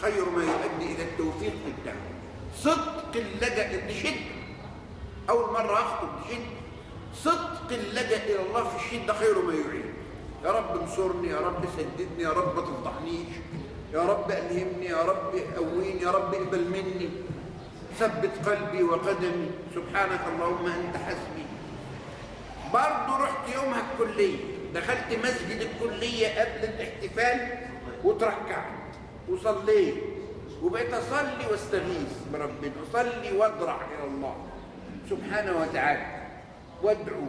خير ما يؤدي إلى التوفيق في الدعوه صدق اللجا بشده أول مرة أخطب بشده صدق اللجا إلى الله في الشدة خير ما يعين. يا رب انصرني يا رب سددني يا رب ما تفضحنيش. يا رب ألهمني يا رب قويني يا رب اقبل مني. ثبت قلبي وقدمي. سبحانك اللهم أنت حسبي. برضه رحت يومها الكلية. دخلت مسجد الكلية قبل الاحتفال وتركعت. وصليت وبقيت أصلي واستغيث بربنا أصلي واضرع إلى الله سبحانه وتعالى. وأدعو.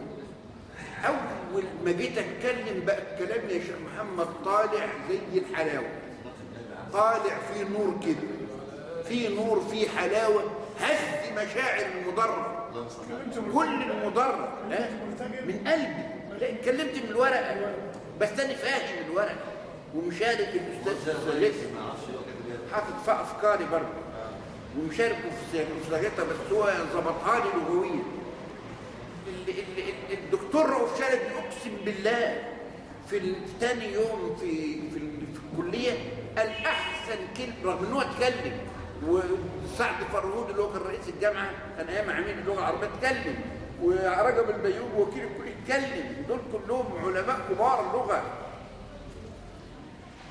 أول ما جيت أتكلم بقى الكلام يا شيخ محمد طالع زي الحلاوة. طالع في نور كده. في نور في حلاوة. هز مشاعر المدرج كل المدرج ها؟ من قلبي. لا اتكلمت من الورقة. بس أنا فاهم الورقة. ومشارك الأستاذ صديقي حاطط فيها أفكاري برضه. ومشاركه في في صياغتها بس هو ظبطها لي لغويا. ال- ال- ال- الدكتور رؤوف شلبي اقسم بالله في في تاني يوم في في, ال- في الكلية قال احسن كلمة رغم إن هو اتكلم. وسعد فرهود اللي هو كان رئيس الجامعة كان أيام عميد اللغة العربية اتكلم. ورجب البيوم وكيل الكليه اتكلم. دول كلهم علماء كبار اللغة.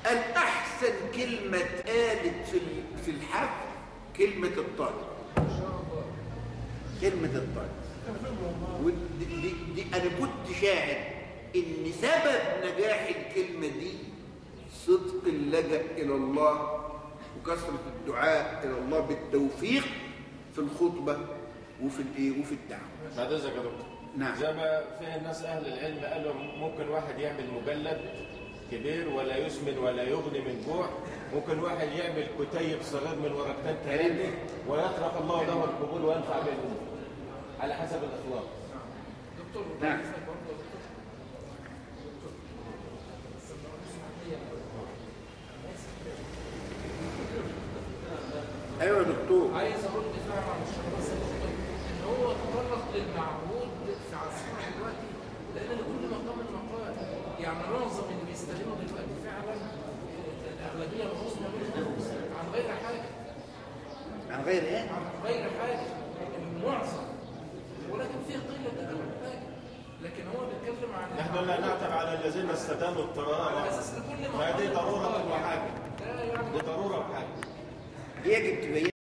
قال أحسن كلمة اتقالت في ال- في الحفل كلمة الطالب. كلمة الطالب. ودي دي دي أنا كنت شاهد إن سبب نجاح الكلمة دي صدق اللجأ إلى الله وكثرة الدعاء إلى الله بالتوفيق في الخطبة وفي الايه وفي الدعوة.
بعد اذنك يا دكتور.
نعم.
زي ما في الناس أهل العلم قالوا ممكن واحد يعمل مجلد كبير ولا يسمن ولا يغني من جوع. ممكن واحد يعمل كتيب صغير من ورقتين ثلاثة ويترك الله له القبول وينفع به الامه على حسب الأخلاق.
دكتور
نعم. أيوه يا دكتور.
عايز أرد فعلا. على الشخص ان هو تطرق للمعبود في عصرنا دلوقتي لأن لكل مقام مقال يعني معظم اللي بيستلموا دلوقتي فعلا الاغلبيه العظمى منهم عن غير حاجة
عن غير
إيه غير المعظم ولكن في لكن هو بيتكلم عن
نحن لا نعتب على الذين استدانوا
على أساس ان كل مقال
وحاجة.
لا يعني
دي ضرورة وحاجة.
يجب تبين